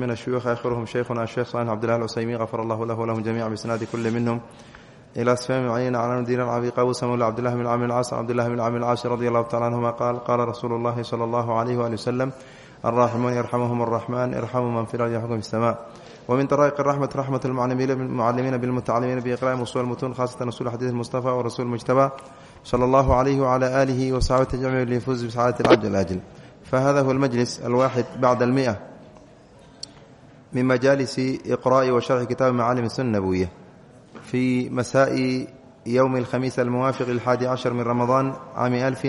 min ashuyuuh aakhiruhum shaykhuna sheekh salim cbdillah alcusaymiin kafar allahu lahu lahum jamiican bisnaadi kulli minhum ilaa sfaami cayna clan diinan abi qaabus mawla cbdillahi bn camr lcaas cabdillahi bn camr lcaas radi allahu tacala anhuma qaal qaala rasuulu llahi sala allahu alayh waali wasalam alraaximuun yarxamuhum alraxmaan irxamu man fil ardi yaxkum issamaa wmin daraa'iq raxmat raxmat almucalimiina bilmutacalimiina biiqraa'im usuul mutuun khaasatan usul xadiid mustafa wa rasuul mujtaba sala allahu calayhi wacala aalihi wa saxbati ajmaciin liyafuuz bisacaadati alcabd alaajil fahada huwa almajlis alwaaxid bacda almia بعد المئة من مجالس إقراء وشرح كتاب معالم السنة النبوية في مساء يوم الخميس الموافق للحادي عشر من رمضان عام ألف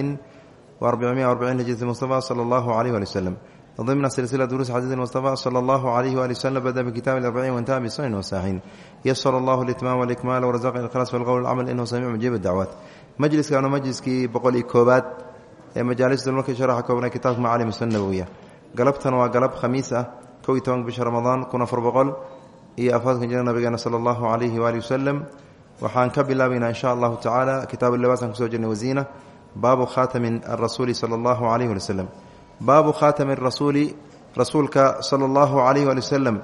وأربعمائة وأربعين هجرة المصطفى صلى الله عليه وآله وسلم ضمن سلسلة دروس حديث المصطفى صلى الله عليه وآله وسلم بدأ بكتاب الأربعين وانتهى بالسنن والساحين يسر الله الإتمام والإكمال ورزق الإخلاص والقول والعمل إنه سميع مجيب الدعوات مجلس كانوا مجلس كي بقول كوبات مجالس الملك شرح كوبنا كتاب معالم السنة النبوية قلبتنا وقلب خميسة kow iyo tobanka bisha ramadaan kun afar boqol iyo afaadkan jira nabigeena sala allahu calayhi waali wasalam waxaan ka bilaabaynaa insha allahu tacaala kitaab libaasaan ku soo jirnay wasiina baabu khaatami arasuuli sala allahu calayhi wali wasalam baabu khaatami rasuuli rasuulka sala allahu calayhi waali wasalam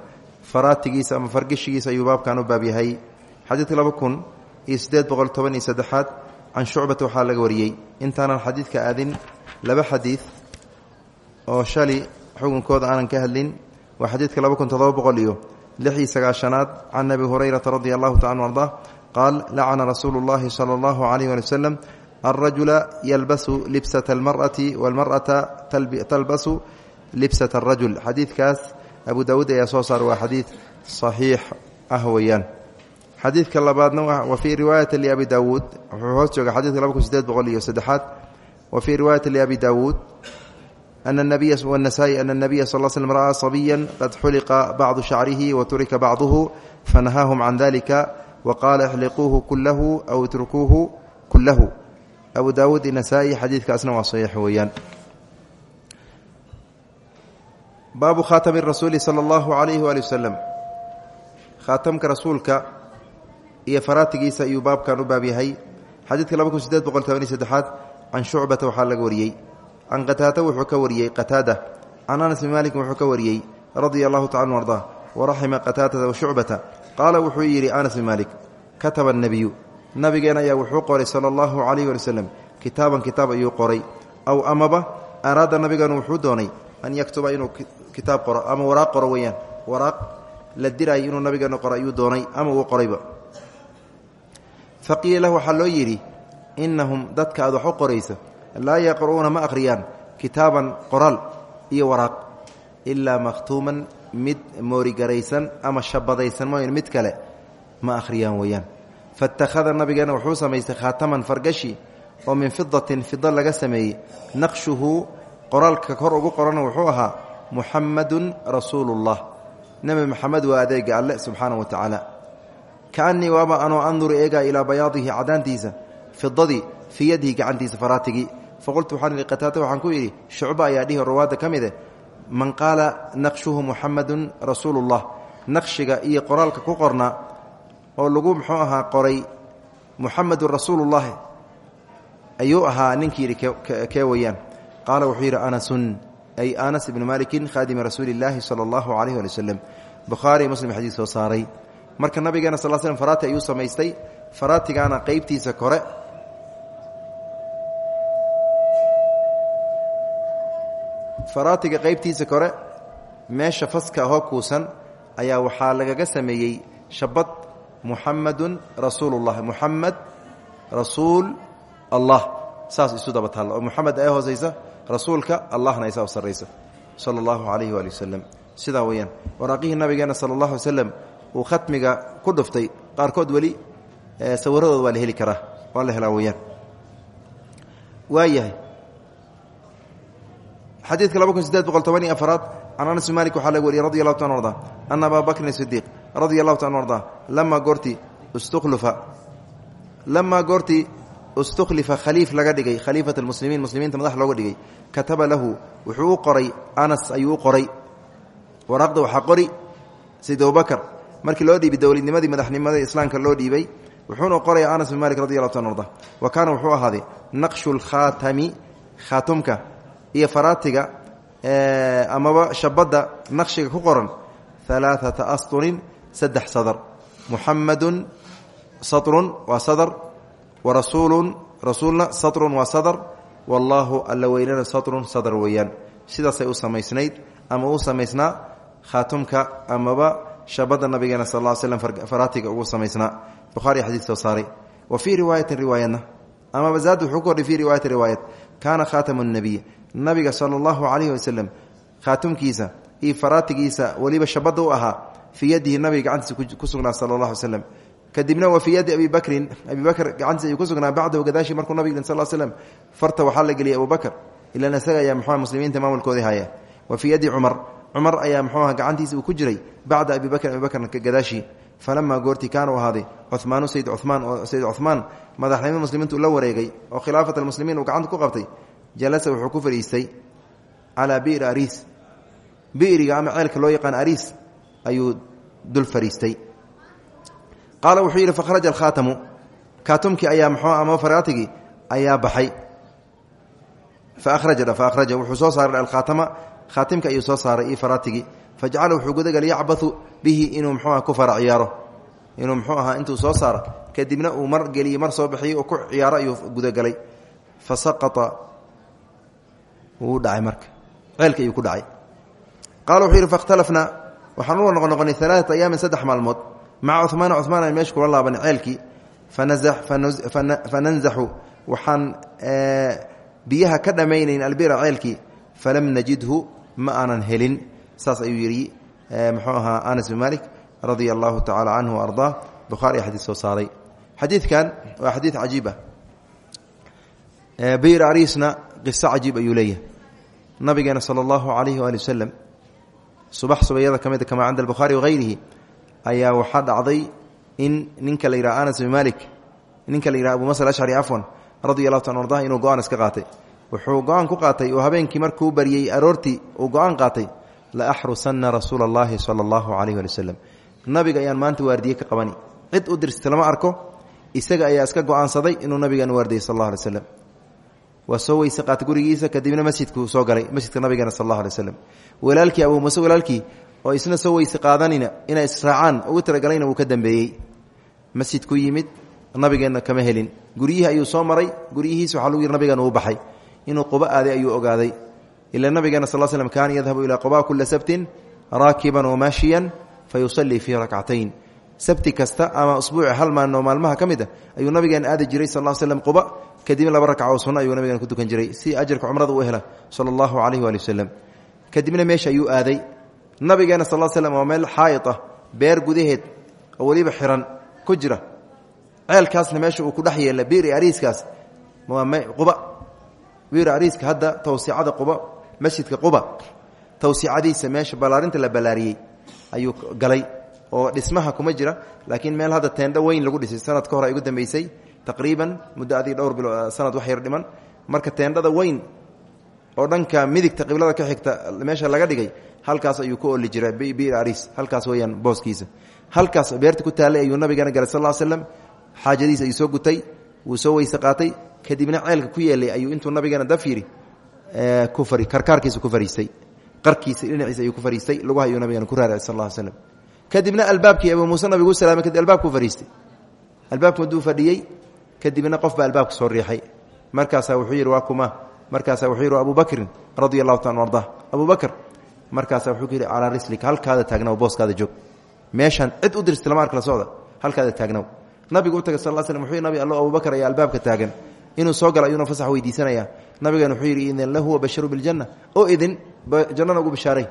faraatigiisa ama fargeshigiisa ayuu baabkan u baab yahay. Xadiidka laba kun iyo siddeed boqol toban iyo saddexaad can shucbata waxaa laga wariyey. Intaanan xadiidka aadin laba xadiid oo shali xukunkooda aanan ka hadlin waa xadiidka laba kun todoba boqol iyo lix iyo sagaashanaad can abi hurayrata radi allahu taala arda qaal lacana rasuulu llahi sala allahu alayh ali wasalam alrajula yalbasu libsata almar'ati walmar'ata talbasu libsata arajul xadiidkaas abu daawuud ayaa soo saar waa xadiid saxiix ah weeyaan. Xadiidka labaadna wa fii riwaayati liabi daawuud wuxuu hoos jooga xadidka laba kun sideed boqol iyo saddexaad. Wa fii riwaayati liabi daawuud أن النبي والنسائي أن النبي صلى الله عليه وسلم رأى صبيا قد حلق بعض شعره وترك بعضه فنهاهم عن ذلك وقال احلقوه كله أو اتركوه كله أبو داود النسائي حديث كأسنا وصيح ويان باب خاتم الرسول صلى الله عليه وآله وسلم خاتمك رسولك iyo faraatigiisa iyuu baabkan u baab yahay xadiidka laba kun sideed boqol toban iyo saddexaad can shucbata waxaa laga wariyey can qataada wuxuu ka wariyey qataada. Can anas bin maalikin wuxuu ka wariyey radia allahu tacala ardaa waraxima qataadata washucbata qaala wuxuu yidhi anas bin maalik kataba nebiyu nabigeena ayaa wuxuu qoray sala allahu calayh wali waslem kitaaban kitaab ayuu qoray. Aw amaba araada nabigeenu wuxuu doonay an yaktuba inuu kitaab qoro ama waraaq qoro weeyaan. Waraaq la diraayo inuu nabigeenu qoro ayuu doonay ama uu qorayba. Faqiila lahu waxaa loo yidhi innahum dadka aad wax u qorayso laa yaqra'uuna ma akhriyaan kitaaban qoraal iyo waraaq ilaa makhtuuman mid moorigaraysan ama shabadaysan mooyn mid kale ma akhriyaan weeyaan fatakhada nabigeena wuxuu samaystay khaataman fargashi oo min fidatin fida laga sameeyey naqshuhu qoraalka kor ugu qorana wuxuu ahaa muxamadun rasuulullah nebi moxamed waa adeega alle subxaana wa tacaala kaanii waaba anoo anduru eegaa ilaa bayaadihi cadaantiisa fidadii fii yadihi gacantiisa faraatigii faqultu waxaan idhi qataata waxaan ku yidhi shucba ayaa dhihi rawaadda ka mide man qaala naqshuhu muxamadun rasuulullah. Naqshiga iyo qoraalka ku qorna oo lagu muxuu ahaa qoray muxamedun rasuulullahi ayuu ahaa ninkii yidhi kee weyaan? Qaala anasun. Ay anas ibnu malikin khaadimi rasuuli illaahi sala allahu calayh ali muslim xadiis soo saaray. Marka nabigeena sal slm faraati ayuu samaystay. Faraatigaana qeybtiisa kore faraatiga qaybtiisa kore meesha faska ahoo kuusan ayaa waxaa lagaga sameeyey shabad muxamadun rasuulullah muxamed rasuul allah. Saas isu daba taalla. Oo muxamed ee hoosaysa rasuulka allahna ay saa u sarraysa. Sala allahu calayhi waali wasalam sidaa weeyaan waraaqihii nabigeena sala allahu alay slam uu khatmiga ku dhuftay qaarkood weli sawiradooda waa la heli karaa waa la helaa weeyaan. Waayahay xadiidka laba kun sideed boqol toban iyo afaraad can anas bin malik waxaa laga wariyey radi allahu ta arda ana abaa bakrin sidiiq radia allahu ta an arda lamaa goorti istuklifa lamaa goortii istukhlifa khaliif laga dhigay khaliifat almuslimiin muslimiinta madax looga dhigay kataba lahu wuxuu u qoray anas ayuu u qoray waraaqda waxaa qori sayd abubakar markii loo dhiibay dowladnimadii madaxnimadii islaamka loo dhiibay wuxuuna qoraya anas bin malik radi allahu ta arda wa iyo faraatiga amaba shabadda naqshiga ku qoran alaaata asturin saddex sadr muxamadun satrun waa sadr wa rasuulun rasuulna satrun waa sadr wallaahu alla weynana satrun sadr weeyaan. Sidaasay u samaysnayd ama u samaysnaa khaatumka amaba shabada nabigeena sal l slm faraatiga ugu samaysnaa. Buhari xadiis soo saaray. Wa fii riwaayatin riwaayadna amaba zaad wuxuu ku fii riwaayati riwaayat kaana khaatamu nabiy nabiga sala allahu calayhi wasalam khaatumkiisa iyo faraatigiisa weliba shabada u ahaa fii nabiga gacantiisa ku sugnaa sala allah alay slam kadibna wa fii abi bakrin abi bakr gacantiisa ku sugnaa bacdahu gadaashi markuu nabig sal slm farta waxaa la geliyay abubakr ilan isaga ayaa muxua muslimiinta maamulkoodii haya wa fii yadi cumar cumar ayaa muxuuaha gacantiisa uu ku jiray bacda abi bakrin abi bakr gadaashii. Falamaa goortii kaana u ahaaday cumaanu sayd cumaan oo sayd cumaan madaxnimada muslimiinta uu la wareegay oo khilaafat almuslimiin uu gacanta ku qabtay jalasa wuxuu ku fadhiistay calaa bi'ri ariis. Bi'riga ama ceelka loo yaqaan ariis ayuu dul fadhiistay. Qaala wuxuu yidhi fakhraja alkhaatamu. Kaatumkii ayaa mxuu ama faraatigii ayaa baxay. Faahraja faahraja wuxuu soo saaray alkhaatama. Khaatimka ayuu soo saaray io faraatigii wuxuu gudagelay yacbathu bihi inuu mxuuah ku fara ciyaaro. Inuu mxuu ahaa soo saaro kadibna uu mar geliyey mar soo bixiyey oo ku ciyaaro ayuu gudagelay fa saqaa wuu dhacay marka. Ceelka ayuu ku dhacay. Qaala wuxuu yidhi fakhtalafna waxaan u noqonoqonay alaaata ayaamin saddex maalmood. Maca cumaana cumaan aan meesha kula laabanay ceelkii fananzaxu waxaan biyaha ka dhammaynayn albira ceelkii falam najidhu ma aanan helin. Saas ayuu yidhi muxuu anas bin malik radia allahu tacala canhu ardaa bukhaari soo saaray. Xadiidkan waa xadiid cajiib ah. Bir ariisna qiso cajiib ayuu leeyahay. Nabigeena sala allahu calayhi waali wasalam subax subayada ka mid kama cinda albukhaari wahayrihi ayaa waxaa dhacday in ninka la yidhaha anas bin malik ninka la yidhaha abu masal ashcari afwan radi allahu ta ardah inuu go'aan iska qaatay. Wuxuu go'aan ku qaatay oo habeenkii markuu baryey aroortii uu go'aan qaatay la axrusanna rasuula allahi sala allahu calayh ali wasalam nabiga ayaan maanta waardiye ka qabani. Cid u dirsata lama arko isaga ayaa iska go'aansaday inuu nabigan waardiyey sal allah alay slam waa soo weyse qaatay gurigiisa kadibna masjidkuu soo galay masjidka nabigeena sal allah alay slam walaalkii abuu muse walaalkii oo isna soo weyse qaadanina inay israacaan ugu talagalayna wuu ka dambeeyey. Masjidku yimid nabigeenna kama helin. Guryihii ayuu soo maray guryihiis waxaa lagu yidhi nabigeena uu baxay. Inuu quba aaday ayuu ogaaday. Ila nabigeena sal slm kaana yadhabu ilaa quba kula sabtin raakiban wamaashiyan fa yusallii fii rakcatayn sabti kasta ama usbuuci hal maalin oo maalmaha ka mid a ayuu nabigeena aadi jiray sal slm quba kadibna laba rakca oo sunno ayuu nabigeena ku dukan jiray si ajarka cumrada u hela sala allahu calayh waali wasalam kadibna meesha ayuu aaday. Nabigeena sal slm waa meel xaayid ah beer gudaheed oo weliba xiran ku jira. Ceelkaasna meesha uu ku dhex yeela biri ariiskaas. Waa quba. Biri ariiska hadda tawsicada quba masjidka quba. Tawsicadiisa meesha ballaarinta la ballaariyey ayuu galay oo dhismaha kuma jira laakiin meel hadda teendho weyn lagu dhisay sanad ka hor ay ugu dambeysay taqriiban muddo adii dhowr bilo sanad wax yar dhiman. Marka teendhada weyn oo dhanka midigta qiblada ka xigta meesha laga dhigay halkaas ayuu ku oli jira bir aris. Halkaas weyaan booskiisa. Halkaas beerta ku taallay ayuu nabigeena galay sal slam xaajadiis ayuu soo gutay wuu soo weyse qaatay. Kadibna ceelka ku yeelay ayuu intuu nabigeena daf ku ari karkaarkiisa ku fariistay. Qarkiisa dhinaciisa ayuu ku fariistay. Lugaha ayuu nabigeena ku raaracay sal l slam kadibna albaabkii abuu muuse nabigu salaamay kadib albaabku fariistay. Albaabku hadduu fadhiyey kadibna qof baa albaabka soo riixay. Markaasaa wuxuu yidhi waa kuma. Markaasaa wuxuu yidhi abu bakrin radia allahu ta arda. Abu bakr markaasaa wuxuu ku yidhi calaa rislika halkaada taagnaw booskaada joog. Meeshaan cid u dirsta lama la socda halkaada taagnaw. Nabigu u tagay sal slm wuxuu nabi allo ayaa albaabka taagan. Inuu soo galo ayuuna fasax weydiisanaya nabigeena wuxuu yidhi idin lahu wabasharu biljanna oo idin jannana ugu bishaaray.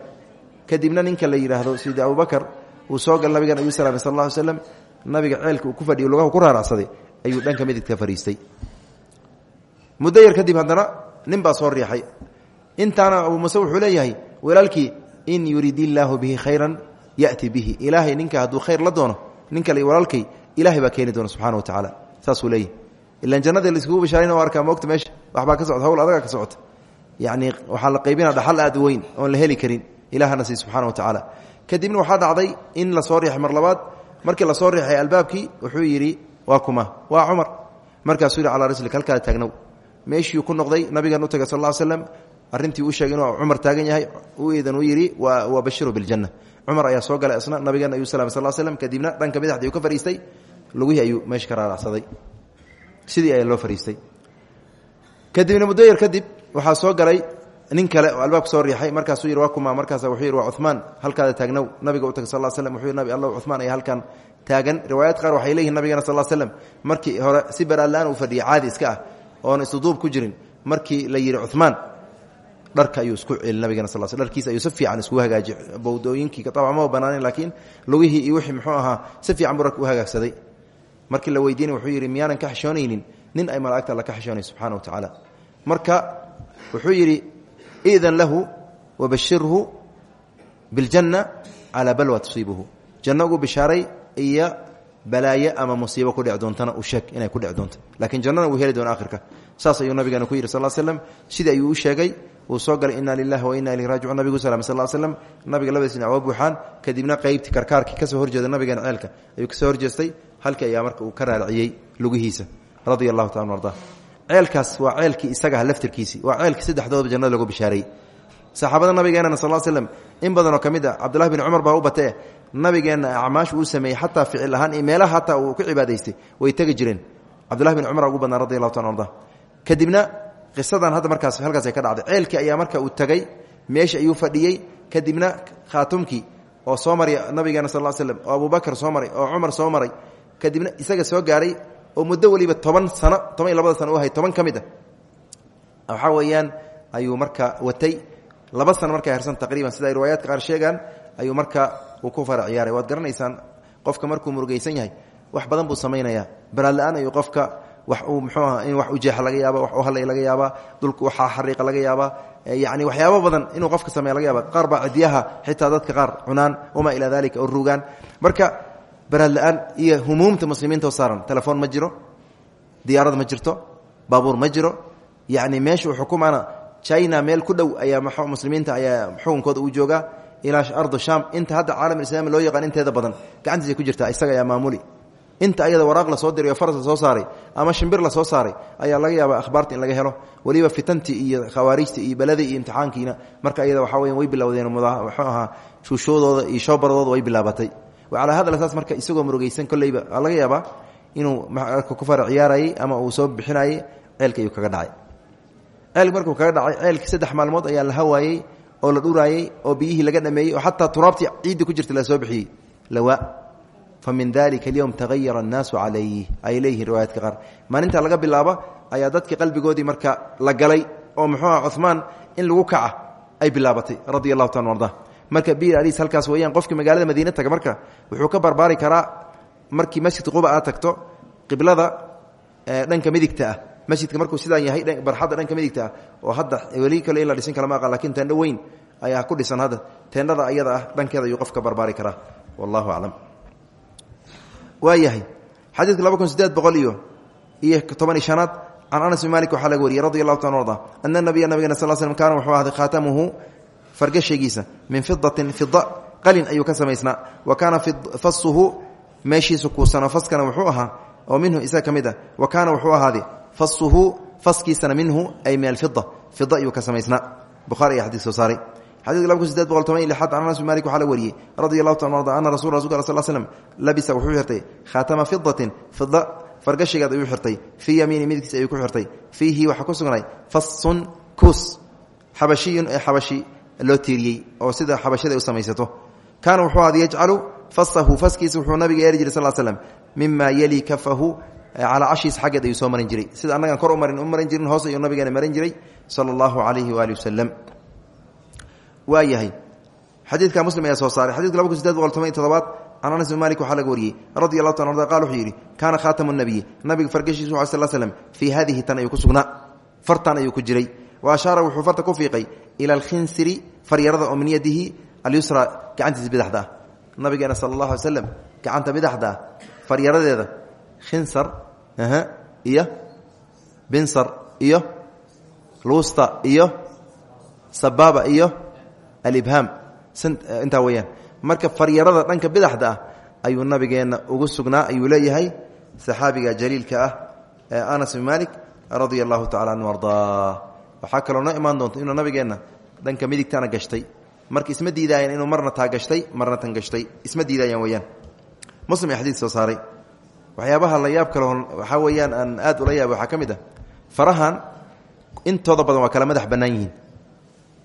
Kadibna ninka la yidhaahdo sida abubakar uu soo gal nabigeena ayuu salaamay sal ll nabiga ceelka uu ku fadhiyo lugaha ku raaracsaday ayuu dhanka midigta fariistay. Muddo yar kadib haddana nin baa soo riixay. Intaana abuu muse wuxuu leeyahay walaalkii in yurid illaahu bihi khayran yati bihi. Ilaahay ninka hadduu khayr la doono nin kale walaalkay ilahay baa keeni doona subxana wa tacaala. Saasuu leeyahy ilan jannadii laiskugu bishaarayna o arkaa moogta meesha waxbaa ka socota hawl adagaa ka socota. Yacni waxaa la qaybina dhaxal aad u weyn oon la heli karin ilahana sii subxana wa tacaala. Kadibna waxaa dhacday in la soo riixay mar labaad. Markii la soo riixay albaabkii wuxuu yidhi waa kuma. Waa cumar. Markaasuu yidhi calaa rislik halkaada taagnow meeshiiu ku noqday nabigan u tagay sal l slam arrintii uu sheegay inuu cumar taagan yahay. U iidan uu yidhi waa bashiru biljanna. Cumar ayaa soo galay isna nabigeena ayuu salam sal slm kadibna dhanka bidixda ayuu ka fariistay lugihii ayuu meesha ka raaracsaday sidii ayaa loo fariistay. Kadibna muddo yar kadib waxaa soo galay nin kale oo albaabka soo riixay. Markaasuu yidhi waa kuma. Markaasa wuxuu yidhi waa cumaan halkaada taagnow nabiga u tagay sal slm wuxuu yidhi nabi allah cumaan ayaa halkan taagan. Riwaayaad qaar waxay leeyihiin nabigeena sal slm markii hore si baraadla-aan uu fadhiyay caadi iska ah oon isduduub ku jirin. Markii la yidhi cumaan dharka ayuu isku celi nabigeena sal sl dharkiisa ayuu si fiican iskugu hagaaji bowdooyinkii dabcan ma banaanen laakiin lugihii iyo wixii muxuu ahaa si fiican buu dharka u hagaagsaday. Markii la weydiinay wuxuu yidhi miyaanan ka xishoonaynin nin ay malaa'igta alla ka xishoonay subxana wa tacaala marka wuxuu yidhi idan lahu wabashirhu biljanna calaa balwa tusiibuhu. Janno ugu bishaaray iyo balaaye ama musiibo ku dhici doontana u sheeg inay ku dhici doonto laakiin jannana wuu heli doona akhirka saas ayuu nabigeena ku yidhi sal slm sidii ayuu u sheegay uu soo galay ina lilahi wa ina ilayhi raajicuun nabigu slam sal slm nabiga labadiis dhinac waa buuxaan kadibna qaybtii karkaarkii ka soo horjeeda nabigeena ayuu ka soo horjeestay. Halkii ayaa marka ka raariciyey lugihiisa radia taala arda ceelkaas waa ceelkii isagaha laftirkiisii waa ceelkii saddexdooda jannada lagu bishaareeyey saxaabada nabigeenana sal slm in badanoo ka mid a cabdullahi bin cumar baa u batee nabigeenna acmaashu uu sameeyey xataa ficil ahaan iyo meelaha hataa uu ku cibaadaystay way tegi jireen. Cabdullahi bin cumar ugu badnaa radi allahu arda kadibna qisadan hadda markaas halkaasay ka dhacday. Ceelkii ayaa marka uu tegey meesha ayuu fadhiyey. Kadibna khaatumkii oo soo nabigeena sal slm oo abubakar soo maray oo cumar soo kadibna isaga soo gaaray oo muddo weliba toban sano toban iyo labada sano u ahay toban ka mid a waxaa weeyaan ayuu marka watay laba sano markay harsan taqriiban sida ay riwaayaadka qaar sheegaan ayuu marka uu ku fara ciyaaray. Waad garanaysaan qofka markuu murugaysan yahay wax badan buu samaynayaa. Baraadla-aan ayuu qofka wax uu mxuu aha in wax ujeexa laga yaaba wax u hadlay laga yaabaa dhulka waxaa xariiqa laga yaabaa yani waxyaabo badan inuu qofka sameeya laga yaaba qaar baa cidiyaha xitaa dadka qaar cunaan wamaa ilaa dalika oo marka baraadla-aan iyo humuumta muslimiinta oo telefoon ma diyaarad ma baabuur ma jiro meesha uu xukumana china meel ku dhow ayaa muslimiinta ayaa xukunkooda uu joogaa ilaa ardu sham inta hadda caalam islami loo yaqaan inteeda badan gacantiisa ku jirta isaga ayaa maamuli. Inta ayada waraaq la soo diray oo soo saaray ama shimbir la soo saaray ayaa laga yaaba akhbaarta in laga helo. Weliba fitantii iyo khawaarijtii iyo beladii iyo imtixaankiina marka ayada waxaa weya way bilowdeen muxuu ahaa shuushoodooda iyo shoobaradooda way bilaabatay. Calaa hadal saas marka isagoo murugaysan kolleyba laga yaabaa inuu ku fara ciyaarayay ama uu soo bixinayay ceelka ayuu kaga dhacay ceelk markuu kaga dhacay ceelkii saddex maalmood ayaa la hawaayey oo la dhuraayey oo biyihii laga dhameeyey oo xataa turaabtii ciiddi ku jirta la soo bixiyey. Lawaa fa min dalika alyowm tagayara annaasu calayh ay leeyihiin riwaayaadka qaar. Maalinta laga bilaabo ayaa dadkii qalbigoodii marka la galay oo muxuu ah cumaan in lagu kaca ay bilaabatay radia taala arda marka bir aliis halkaas weeyaan qofkii magaalada madiina taga marka wuxuu ka barbaari karaa markii masjidka quba aad tagto qiblada dhanka midigta ah masjidka markuu sidaan yahay barxadda dhanka midigta ah oo hadda weli kale in la dhisin kala ma aqaan laakiin teendho weyn ayaa ku dhisan hadda. Teendhada ayada ah dhankeeda ayuu qofka barbaari karaa. Wallahu aclam waa yahay xadiidka laba kun sideed boqol iyo iyo toban iyo shanaad can anas bin malik waxaa laga wariyey radi allahu taala arda ana nabiya nabigena sal slm kaana wuxuu ahday khaatamuhu fargashigiisa min fidatin fida qalin ayuu ka samaysnaa wa kaana fasuhu meeshiisu kuusano faskana wuxuu ahaa oo minhu isaga ka mid ah wa kaana wuxuu ahaaday fasuhu faskiisana minhu ay min alfida fida ayuu ka samaysnaa. Buhari ayaa xadis soo saaray. Waxaa la wariyey. Radi taala arda ana sal slm labisa wuxuu xirtay khaatama fidatin fida fargashigeed ayuu xirtay. Fii yamiini midkiis ayuu ku xirtay. Fiihi waxaa ku sugnay fasun kuus. Xabashiyun ee xabashi loo tiiriyey oo sida xabashada u samaysato. Kaana wuxuu ahad yajcalu fasahu faskiisa wuxuu nabiga yeeri jiray sal slm mima yeli kafahu calaa cashiis xaggeed ayuu soo marin jiray sida annagaan kor u marin u marin jirin hoos ayuu nabigeena marin jiray sala allahu calayhi waali wasalam waa yahay xadiidka muslim ayaa soo saaray xadidka laba kun sideed boqol toban iyo todobaad can anas bin malik waxaa laga wariyey radi allahu ta arda qal wuxuu yidhi kaana khaatamu nabiyi nabiga fargashiisu a sal slm fii hadihi tan ayuu ku sugnaa fartan ayuu ku jiray wa ashaara wuxuu farta ku fiiqay ila alkhinsiri faryarada oo min yadihi alyusra gacantiisa bidaxda ah nabigeena sala allahu alay slam gacanta bidaxda ah faryaradeeda khinsar iyo binsar. Iyo luusta iyo sabaaba iyo alibhaam intaa weyaan marka faryarada dhanka bidaxda ah ayuu nabigeenna ugu sugnaa. Ayuu leeyahay saxaabiga jaliilka ah ee anas bin malik radia allahu tacala anhu ardaa waxaa kaloo noo imaan doonta inuu nabigeenna dhanka midigtana gashtay. Marka isma diidaayan inuu marna taa marna tan gashtay. Isma diidaayaan weyaan muslim ee soo saaray waxyaabaha la yaab kale waxaa weeyaan aan aad ula yaaba waxaa ka mid ah farahan intooda badan waa kala madax bannaan yihiin.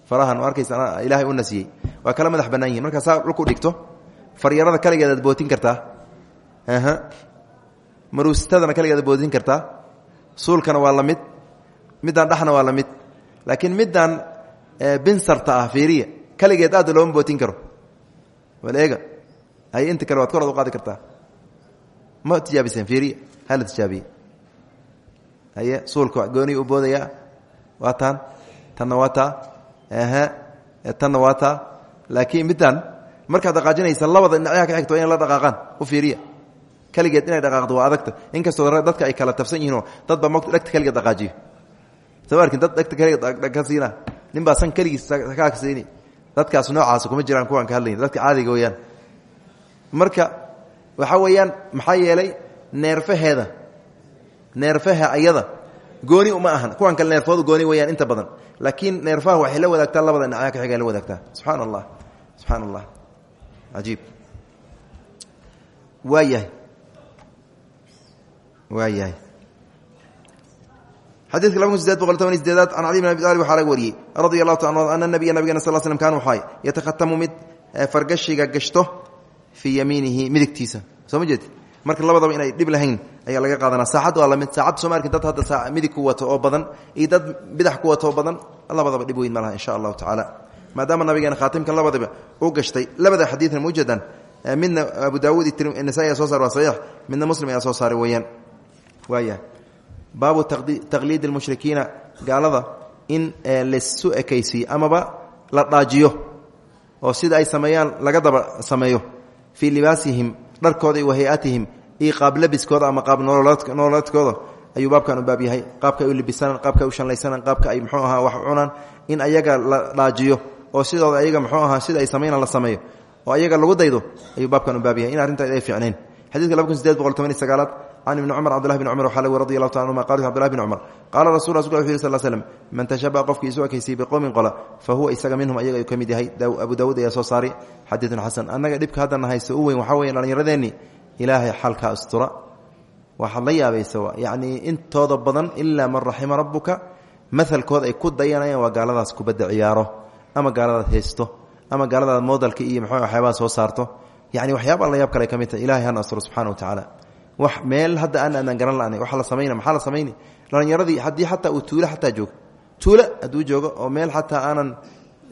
Farahan oo arkaysa ilaahay u nasiyey. Waa kala madax bannaan yihiin saa dhulku dhigto faryarada kaligeed aad bootin kartaa. Aha. Maruustadana kaligeed aad bootin kartaa. Suulkana waa la mid. Dhexna waa la laakiin midaan binsarta ah fiiriya kaligeed aad looma bootin karo. Bal hay inta kale waad kor u qaadi kartaa ma tijaabiseen fiiriya hala tijaabiye haye suulka gooniy u boodayaa waa taan tanna waa taa aha tanna waa taa laakiin midaan markaad dhaqaajinaysa labada dhinacyaha ka xigto inay la dhaqaaqaan u fiiriya. Kaligeed inay dhaqaaqdo waa adagta. Inkastoo dadka ay kala tabsan yihiinoo dadba mota dhegta kaligeed dhaqaajiyo. Soo arkin dad dhegta kaligeed ka siina. Nin baa san keligiis kaaka siini. Dadkaas noocaas kuma jiraan kuwaan ka hadlayn dadka caadiga weyaan. Marka waxaa weeyaan maxaa yeelay neerfaheeda neerfaha ayada gooni uma ahan. Kuwan kale neerfoodu gooni weyaan inta badan. Laakiin neerfaha waxay la wadaagtaa labada dhinacyaha ka xiga la wadaagtaa. Subxaana allah subxaana allah cajiib. Waa yahay. Waa yahay. Xadidka laba kun sideed boqol toban iyo sideedaad can cali bin abi talib waxaa laga wariyey. Radia allahu taala ana nabiya nabigana sal slm kan waxay yatakhatamu mid fargashiga gashto fii yamiinihi midigtiisa. Soo ma jeed? Marka labadaba inay dhib lahayn ayaa laga qaadanaa. Saacad waa la mid saacad soo ma arkin dad hadda midig ku wato oo badan iyo dad bidax ku wato oo badan labadaba dhib weyn ma laha insha allahu tacaala. Maadaama nabigeena khaatimkan labadaba u gashtay labada xadiidna maujeedaan midna abu daawuud nasaa ayaa soo saar waa saxiix. Midna muslim ayaa soo saaray weeyaan. Waaya baabu taqliidi lmushrikiina gaalada in lasu ekaysiiyo amaba la dhaajiyo oo sida ay sameeyaan laga daba sameeyo fii libaasihim dharkooda iyo wahay-atihim iyo qaab labiskooda ama qaab nololeedkooda. Ayuu baabkan u baab yahay. Qaabka ay u libisaan qaabka ay u shanlaysanaan qaabka ay muxuu ahaa wax cunaan in ayaga la dhaajiyo oo sidooda ayaga muxuu ahaa sida ay sameynaan la sameeyo oo ayaga lagu daydo ayuu baabkan u baab yahay. In arrintaas ay iyo sagaalaad can ibni cumar cbdulahi bn cumar waxaa lg radi allahu taala anhuma qal cbdullahi bn cumar qaala rasul rasulka wuxu yiri sal slm man tashabaha qofkii isu ekaysiyey biqowmin qola fa huwa isaga minhum ayaga ayuu ka mid yahay abu daawuud ayaa soo saaray xadiidun xasan annaga dhibka haddana haysto u weyn waxaa weya dhallinyaradeenni ilaahay xalka astura waxaad la yaabaysa yacnii intooda badan ilaa man raxima rabbuka mahalkooda ay ku dayanayaan waa gaaladaas kubadda ciyaaro ama gaaladaad haysto ama gaaladaad moodalka iyo mxuu waxyaabaha soo saarto yani waxyaaba alla yaab kale ka mid tahay wa meel hadda aan aanan garan la'nay waxa la samayna maxaa la samayni? Dhallinyaradii haddii xataa uu tuulo xataa joogo. Tuulo hadduu joogo oo meel xataa aanan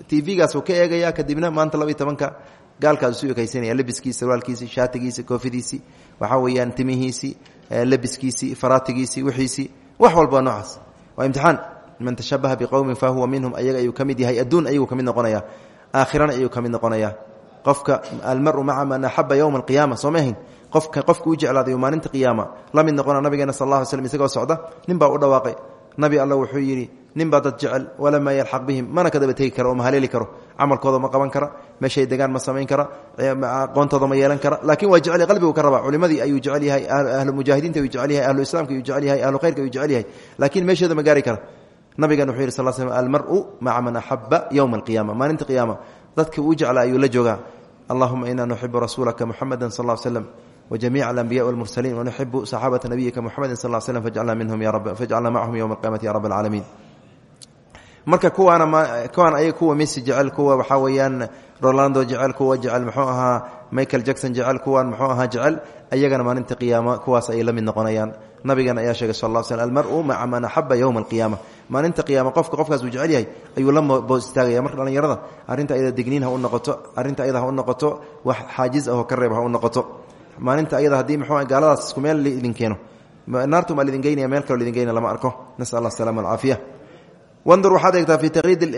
tvgaas ka eegaya kadibna maanta laba iyo tobanka gaalkaas isu ekaysanaya. Lebiskiisi sarwaalkiisi shaatigiisi koofidiisii waxaa weeyaan timihiisii lebiskiisii faraatigiisii wixiisii wax walba noocaas. Waa imtixaan. Man tashabaha biqowmin fa huwa minhum ayaga ayuu ka mid yahay adduun ayuu ka mid noqonaya aakhirana ayuu ka mid noqonaya qofka almaru maca man axaba yowma alqiyaama soo ma ahayn qofka qofka u jeclaaday maalinta qiyaama la mid noqona nabigeena sal alla slm isagoo socda nin baa u dhawaaqay. Nabi alla wuxuu yidhi nin baa dad jecel walamaa yalxaq bihim mana ka daba tegi karo oo ma haleeli karo camalkooda ma qaban kara meeshay degaan ma samayn kara aqoontooda ma yeelan kara. Laakiin waa jecel qalbigu ka rabaa culimadii ayuu jecel yahay ahlu mujaahidiinta ayuu jecel yahay ahlu islaamka ayuu jecel yahay ahlu khayrka ayuu jecel yahay. Laakiin meeshooda ma gaari kara. Nabigan wuxuu yidhi sal sl almaru maca man axaba yowma alqiyaama maalinta qiyaama dadka uu jecla ayuu la joogaa. Allahuma ina nuxibu rasuulaka muxameda sal l slm wjamic alambiya wاlmursaliin wanuxibu saxaabata nabiyika muxamedi sal l slm fajcalna minhum fajcalna macahum yowma alqiyamati ya rab alcaalamiin marka kuwaana kuwaan ayaga kuwa messi jecel kuwa waxaa weeyaan rolando jecel kuwa jecel muxuu ahaa michael jackson jecel kuwan muxuu ahaa jecel ayagana maalinta qiyaama kuwaas ayay la mid noqonayaan. Nabigan ayaa sheegay sal l sl almaru maca man axaba yowma alqiyaama. Maalinta qiyaama qofka qofkaas uu jecel yahay ayuu la boos istaagaya. Marka dhallinyarada arrinta ayada digniin ha u noqoto arrinta ayada ha u noqoto wax xaajiz ahoo ka reeb ha u noqoto maalinta ayada haddii mxuu gaaladaas isku meel idin keeno. Naartum aa lidin geynaya meel kaloo lidin geynaya lama arko. Nasal allah asalama alcaafiya wandur waxaad eegtaa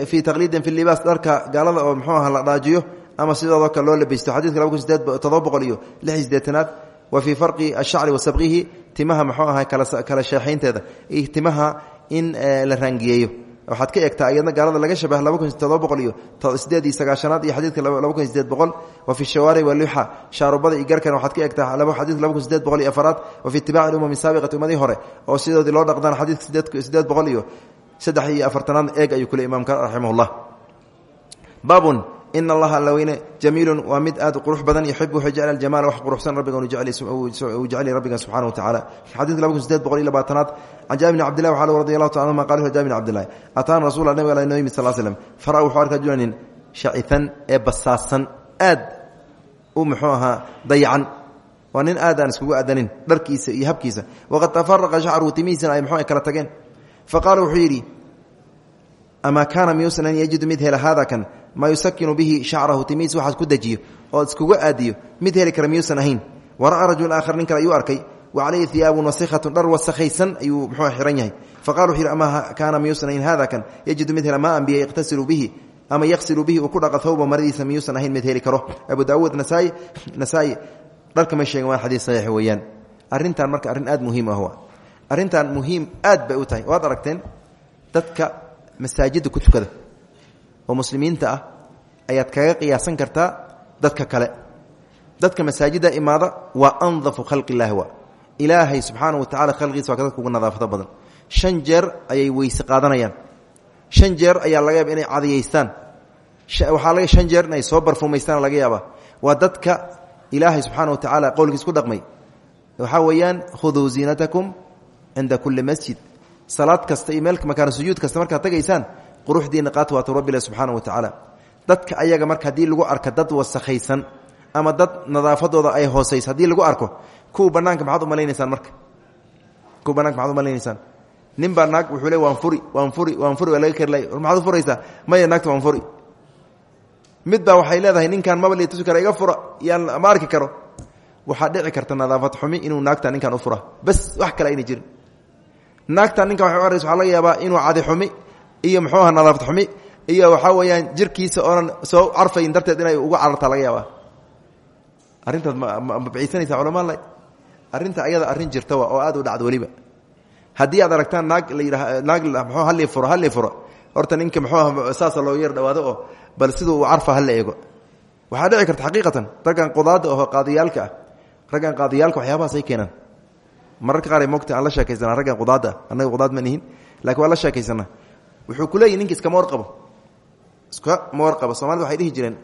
fii taqliidin fi libaas dharka gaalada oo mxuu aha la dhaajiyo ama sidoodoo kale loo labaysto xadidka laba kun sideed todoba boqol iyo wa fii farqi ashacri wa sabqihi timaha muxuu aha kala sheexaynteeda timaha in la raangiyeeyo waxaad ka eegtaa ayadna gaalada laga shabaha laba kun todoba boqol iyo sideed xadiidka laba kun sideed boqol wa fi shawaaric waluxa shaarubada iyo garkan waxaad ka eegtaa xadidka laba kun sideed iyo afaraad wa fi itibaaci umami saabiqati ummadii hore oo sidoodii loo dhaqdaan xadiidka sideed boqol iyo saddex iyo eeg ayuu kule imaamka raximahullah. Baabun ina allaha alla weyne jamiilun waa mid aad qurux badan yuxibu wuxuu jecel aljamaala wax quruxsan rabbiga jecel rabbiga subxana wa tacala xadiidka laba kun sideed boqol iyo labaatanaad can jaabir bn cabdillahi waxaa radi allahu taala anhuma qala jaabir bn cabdillahi ataana rasul nabig ala noo yimid sal slm fara wuxuu arkaa junanin shacitan ee basaasan aad u muxuu ahaa dayacan waa nin aad aan iskugu adanin dharkiisa iyo habkiisa. Waqad tafaraqa shacruhu timihiisana ay mxuu kala tageen. Faqaala wuxuu yidhi ama kaana miyuusan an yajidu mid hela haada kan maa yusakinu bihi shacrahu timihiis waxaas ku dejiyo oo iskugu aadiyo mid heli kara miyuusan ahayn. Wara'a rajul aakhar nin ayuu arkay wa calayhi hiyaabun wasikhatun dhar wasakhaysan ayuu muxuu xiran yahay. Faqala wuxuu yidhi ama kaana miyuusan hada kan? Yajidu mid hela maa an biya yaqtasilu bihi ama yaqsilu bihi uu ku dhaqa thawba ahayn mid heli karo. Abu daawuud nasaai nasaa-i ma sheegen waa saxiix weeyaan. Arrintan marka arrin aad muhiim ah arrintan muhiim aad bay u tahay. Waad dadka masaajidda ku tukada oo muslimiinta ah ayaad kaga qiyaasan kartaa dadka kale. Dadka masaajidda imaada waa andafu khalqi waa ilaahay subxaana wa tacala khalqiisa waa ka dadka ugu nadaafado badan. Shan jeer ayay weyse qaadanayaan. Shan jeer ayaa laga yaaba inay cadiyaystaan. Waxaa laga shan jeer inay soo barfuumaystaan laga yaabaa. Waa dadka ilaahay subxaana wa tacaala qowlkiis ku dhaqmay. Waxaa weeyaan khuduu ziinatakum cinda kulli masjid. Salaad kasta iyo meel makaana sujuud kasta markaad tagaysaan quruxdiina qaata waatu rabbilah subxaana wa tacaala. Dadka ayaga marka haddii lagu arko dad wasakhaysan ama dad nadaafadooda ay hoosayso haddii lagu arko kuwa banaanka maxaad umalaynaysaan marka? Kuwa bananka maxaad umalaynaysaan nin baa wuxuu le waan furi waan furi waan furi waa laga maxaad u furaysaa? Maya naagta waan furi. Mid baa waxay leedahay ninkaan maba li tusi kara iga fura yaan ma karo. Waxaa dhici karta nadaafad xumi inuu naagta ninkan u fura. Bas wax kale ayna jirin. Naagta ninkan waxay u araysa waxaa laga yaabaa inuu cadi xumi iyo muxuu aha nadaafad xumi iyo waxaa weeyaan jirkiisa oonan soo carfayn darteed inay uga carartaa laga yaabaa. Arrintaas ma biciisanaysa culamaa la arrinta ayada arrin jirta oo aad u dhacdo weliba. Haddii aad aragtaan naag la naag mxuu halii furo halii furo. Horta ninka muxuu saasa loo yar dhawaado oo bal siduu uu carfa hala eego. Waxaa dhici karta xaqiiqatan raggan qudaada oo qaadiyaalka ah raggan qaadiyaalka waxyaabahaas ay keenaan. Mararka qaar mogta aan la sheekaysanaa raggan qudaada annaga qudaad ma nihin laakiin waan la sheekaysanaa wuxuu ku leeyahy ninka iskama warqabo iskama warqabo soomaalida waxay dhihi jireen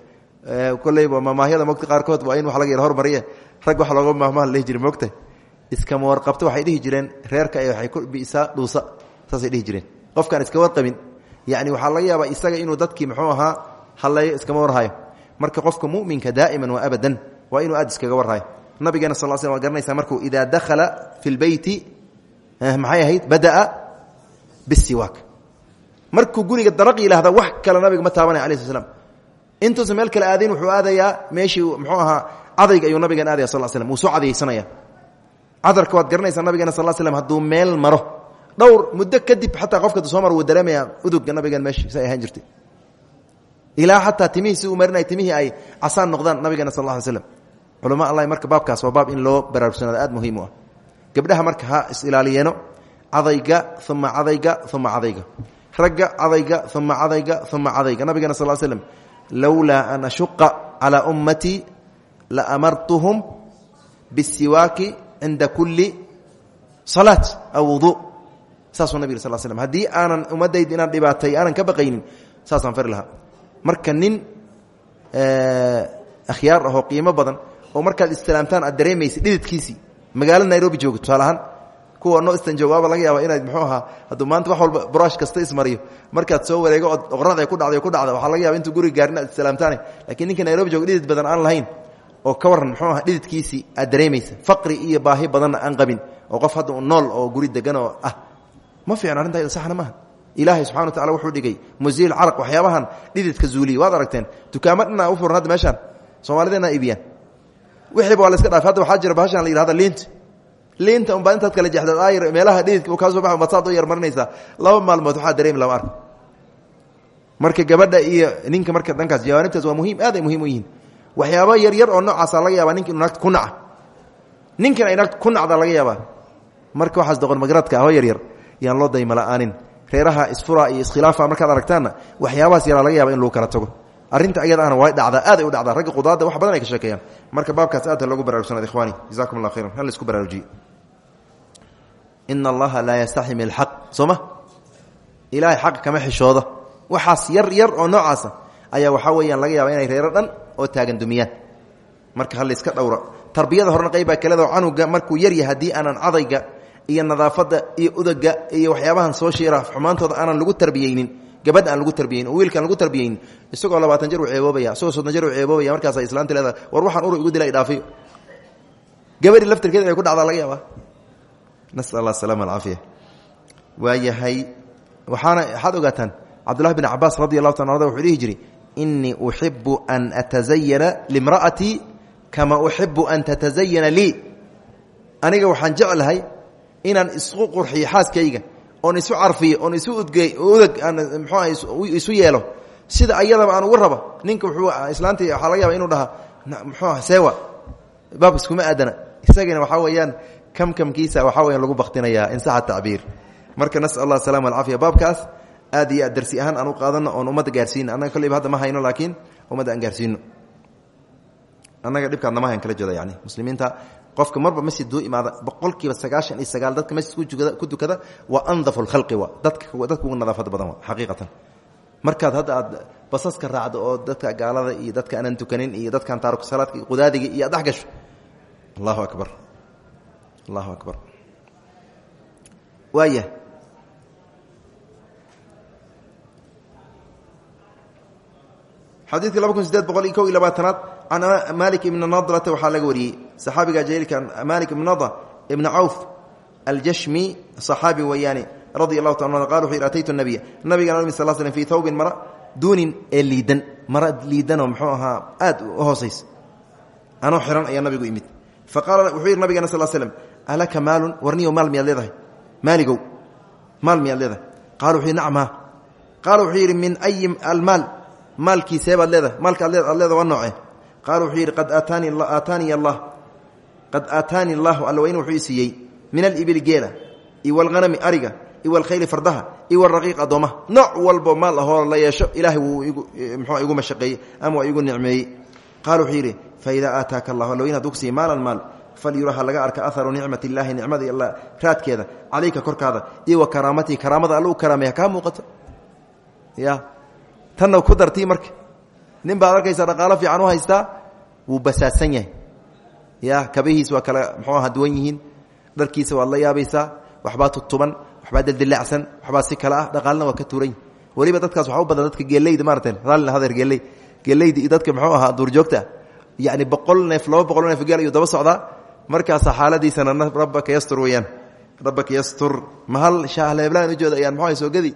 kolleyba mamaahyada mogta qaarkood waa in wax laga yar hormariye. Rag wax looga maahmaha la dhihi jire iskama warqabto waxay dhihi jireen reerka waxay ku bisaa dhuusa. Saasay dhihi jireen. Qofkaan iska warqabin yani waxaa laga yaabaa isaga inuu dadkii muxuu ahaa halleeyo iskama warhayo marka qofka muminka daa'iman wa abadan waa inuu aad iskaga warhayo nabigeena sal sl waad garanaysaa markuu idaa dakhala fi lbeyti maxay ahayd? Badaa bisiwaak markuu guriga daraq yidhaahda wax kale nabiga ma taabanaya alai sl slam intuusa meel kale aadayn wuxuu aadayaa meeshii muxuu ahaa cadayga ayuu nabigeen aadaya sal slm wuu soo cadaysanaya. Cadarka waad garanaysaa nabigeena sal slm hadduu meel maro. Dhowr muddo kadib xataa qofka soo mar wuu dareemaya udugga nabigeen meesha say ahaan jirtay. Ilaa xataa timihii si uu ay casaan noqdaan nabigeena sal ly slm culama allahi marka baabkaas waa baab in loo baraarugsanaado aad muhiim ah. Gabdhaha marka ha is-ilaaliyeeno cadayga uma cadayga uma cadayga ragga cadayga uma cadayga uma cadayga nabigeena sal slm lowlaa an ashuqa calaa ummatii la amartuhum bisiwaaki cinda kulli salaat aw wuduu saasuu nabig sal slm haddii aanan ummadayda inaan dhibaatay aanan ka baqaynin saasaan fari lahaa. Marka nin akhyaar ahoo qiimo badan oo markaad islaamtaan aad dareemaysa dhididkiisii magaalo nairobi jooga tusaale ahaan kuwa no istan joogaaba laga yaaba inaad muxuu ahaa hadduu maanta wax walba brosh kasta ismariyo markaad soo wareego ood oqrada ku dhacday ku dhacda waxaa laga yaba intuu guriga gaarin aad islaamtaane. Lakiin ninka nairobi jooga dhidid badan aan lahayn oo ka waran muxuu aha dhididkiisii aad dareemaysa faqri iyo baahi badanna aan qabin oo qof hadda nool oo guri degan oo ah. Ma fiican arrintaa saxna maaha. Ilaahay subxana wa tacala wuxuu dhigay musiil caraq waxyaabahan dhididka zuuliya. Waad aragteen dukaamo u furan hadda meeshaan. Soomaalideenaa iibiyaan. Wixiiba la iska dhaaf hadda waxaa jira bahashaan la yihahda liinta liinta unbaa intaad kala jexda ayr meelaha dhididka kaa soo baxa umad saad u yar marinaysaa. Laba maalmood waxaa dareemi lama arka marka gabadha iyo ninka marka dhankaas jawaanibtaas waa muhiim aad ay muhiim u yihiin. Waxyaaba yar yar oo noocaasa laga yaaba ninka inu naagta ku naca ninkan ay naagta ku nacda laga yaabaa. Marka waxaas doqon magradka ahoo yaryar yaan loo dayma la'aanin reeraha isfura iyo iskhilaafa markaad aragtaanna waxyaabahaas yaraa laga yaaba in lagu kala tago. Arrinta ayada ahna waa dhacdaa aad ay u dhacdaa ragga qudaadda wax badan ay ka sheekeeyaan. Marka baabkaas aad loogu baraarugsanad ikhwaani jazakum allah khayran. Hal isku baraarujiye ina allaha laa yastaxi min alxaq soo ma ilaahay xaq kama xishooda waxaas yar yar oo noocaasa ayaa waxaa weeyaan laga yaaba inay reero dhan oo dhowro tarbiyada horena qaybbaa kaleda canuga markuu yaryahay haddii aanan cadayga iyo nadaafadda iyo udaga iyo waxyaabahan soo shiira xumaantooda aanan lagu tarbiyeynin gabadh aan lagu tarbiyeynin oo wiilkaan lagu tarbiyeynin isagoo labaatan jir u ceeboobaya isagoo soddon jir u ceeboobaya markaasa islaanta leedaha war waxaan ur igu dila idhaafiyo gabadhi laftirkeeda inay ku dhacdaa laga yaabaa nasal allah asalama alcaafiya waayahay waxaana waxaad ogaataan cabdullahi bin cabaas radi allahu ta arda wuxuu dhihi jiray inii uxibu an atazayana limra'atii kama uxibu an tatazayana lii aniga waxaan jeclahay inaan isku qurxiyo xaaskayga oon isu carfiyo oon isu udgey udeg aan mxuah isu yeelo sida ayadaba aan ugu raba ninka wuxuu islaantii waxaa laga yaaba inuu dhahaa muxuu ah sewa baab iskuma aadana isagana waxaa weeyaan kamkamkiisa waxaa weyan lagu baktinayaa insaxa tacbiir. Marka nasal allah asalama alcaafiya baabkaas aad iyo aad darsi ahaan aan u qaadano oon ummadda gaarsiino annaga kolleyba hadda ma hayno laakiin ummadda aan gaarsiino annaga dhibkaadnama hayn kala jeeda yani muslimiinta. Qofka marba masjid duu imaada boqolkiiba sagaashan iyo sagaal dadka masjid ku dukada waa andafu lkhalqi wa. Dadka ugu nadaafada badan wa xaqiiqatan. Markaad hadda aad basaska raacdo oo dadka gaalada iyo dadka aanan tukanin iyo dadkaan taariku salaadka iyo qudaadiga iyo aad dhex gasho allahu akbar allahu akbar. Waaya. Xadiidka laba kun sideed boqol iyo kow iyo labaatanaad can malik ibni nadlata waxaa laga wariyey. Saxaabiga jaliilka malik ibn nadla ibna cawf aljashmi صaxaabi weeyaane radi allahu ta qal wuxu yidhi ataytu nabiya nabigan mi sal slm fii thawbin mara duunin ee liidan. Mara liidanoo muxuu ahaa aad u hoosays anoo xiran ayaa nabigu imid. Faqaala wuxuu yidhi nabigana sal slm alaka maalun warniyo maal miyaad leedahay? Maaligow maal miyaad leedahay? Qala wuxuu yidhi nacma qaala wuxuu yidhi min ayi almaal maalkiisee baad leedahay maalka aad leeda waa nooce qaala wuxuu yidhi qad aataani allah qad aataani allahu alla weyne wuxuu i siiyey min alibili geela iyo walhanami ariga iyo walkhayli fardaha iyo walraqiiq addoommaha nooc walbo maal ahoo la yeesho ilaahay wuu mxua igu mashaqeeyey ama waa igu nicmeeyey. Qaala wuxuu yidhi faidaa aataaka allah alla weyne haduu ku siiye maalan maal falyuraha laga arka aharu nicmat illaahi nicmada alla raadkeeda calayka korkaada iyo wa karaamatihi karaamada alla u karaameeya kaa muuqato? Ya tanna ku dartii marka. Nin baad arkaysaa dhaqaalo fiican u haystaa wuu basaasan yahay. Ya kabihiis waa kala muxuu aha duwan yihiin. Dharkiisa waad la yaabaysaa waxbaa tutuban waxbaa dildilaacsan waxbaa si kale ah dhaqaalna waa ka tuuran weliba dadkaas waxaa u badan dadka geeleyda maarata raalli hadeer geeley geeleyda dadka muxuu ahaa duurjoogta yacni boqol neef laba boqol neef geel ayuu daba socdaa markaasa xaaladiisana rabbaka yastur weyaan rabbaka yastur. Ma hal shaahleeblaan ujooda ayaan muxuu soo gedi?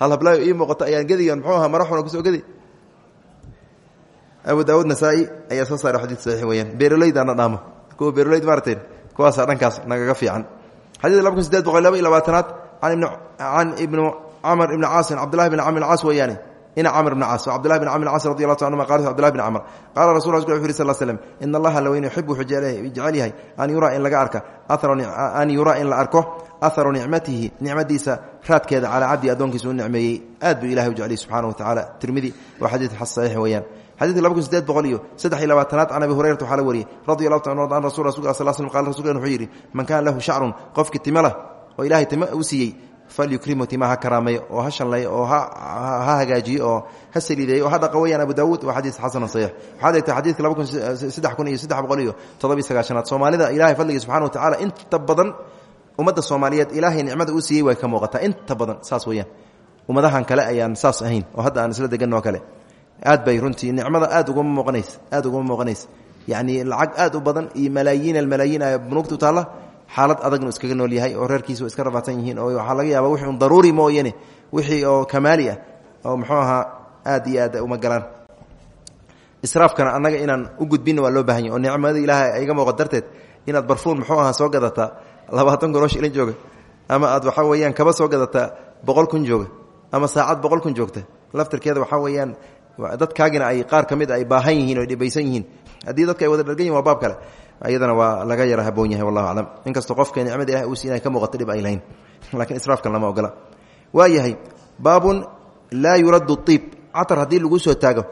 Hal hablaayo ii muuqato ayaan gedigan muxuu ahaa maraxuna ku soo gedi? Abu daawud nasaa-i ayaa soo saaray xadiid saxiix weyaan beeroleydaana dhaamo. Kuwa beeroleyd maarata kuwaasaa dhankaas nagaga fiican. Xadiid laba kun sideed boqol laba iyo labaatanaad can ibnu camr ibni caasin cabdillahi bn camr caas weeyaane ina camr bn caas cabdillahi bn camr caas radi allahu ta anuma qal cbdillahi bn camr qaala rasul wuxu yuri sal slm in allaha laweyne yuxibu wuxuu jecel yahay an yuraa in laga arka an yuraa in la arko aharu nicmatihi nicmadiisa raadkeeda calaa cabdi addoonkiisa u nicmeeyey. Aad buu ilahay u jeclay subxana wa tacala tirmidi waa xadiid saxiix weeyaan. Xadidka laba kun sideed boqol iyo saddex iyo labaatanaad can abi hurayrata waxaa la wariyey radi allahu ta an rasul rasul sal slm qal rasulkan wuxuu yidhi man kaana lahu shacrun qofki tima lah oo ilaahay tima uu siiyey falyukrimu tima ha oo ha shanleeyo oo ha hagaajiyo oo ha oo ha dhaqa abu daawuud waa xadiis xasan saxiix waxaad eegtay xadiidka laba kun saddex kun iyo saddex boqol iyo toddobiyo sagaashanaad soomaalida ilahay fadligii subxana wa tacala inta badan ummadda soomaaliyeed ilaahay nicmada uu siiyey way ka muuqataa inta badan saas weyaan ummadahan kale ayaan saas ahayn oo hadda aan isla deganoo kale aad bay runtii nicmada aad uguma muuqanays aad uguma muuqanays yacni lacag aad u badan iyo malaayiin almalaayiin a bunuugta u taalla xaalad adagnu iskaga nool yahay oo reerkiisa iska rafaadsan yihiin oo waxaa laga yaaba wixii daruuri mooyane wixii oo kamaali ah oo muxuu ahaa aad iyo aad uma galaan. Israafkana annaga inaan u gudbinna waa loo yahy oo nicmada ilaahay iga muuqa darteed inaad barfuun muxuu ahaa soo gadataa labaatan kun oo jooga ama aad waxaa weeyaan kaba soo gadataa boqol kun jooga ama saacad boqol kun joogta. Laftirkeeda waxaa weeyaan dadkaagina ay qaar ka mid ay baahan yihiin o dhibaysan yihiin. Haddii dadka ay wada dhargan yihiin waa baab kale ayadana waa laga yara haboon yahay wallahu aclam inkastoo qofka nicmada ilahi uu si inay ka muuqato dhib ay lahayn. Lakiin israafkan lama ogola. Waa yahay baabun laa yuraddu iib catar haddii lagu soo taago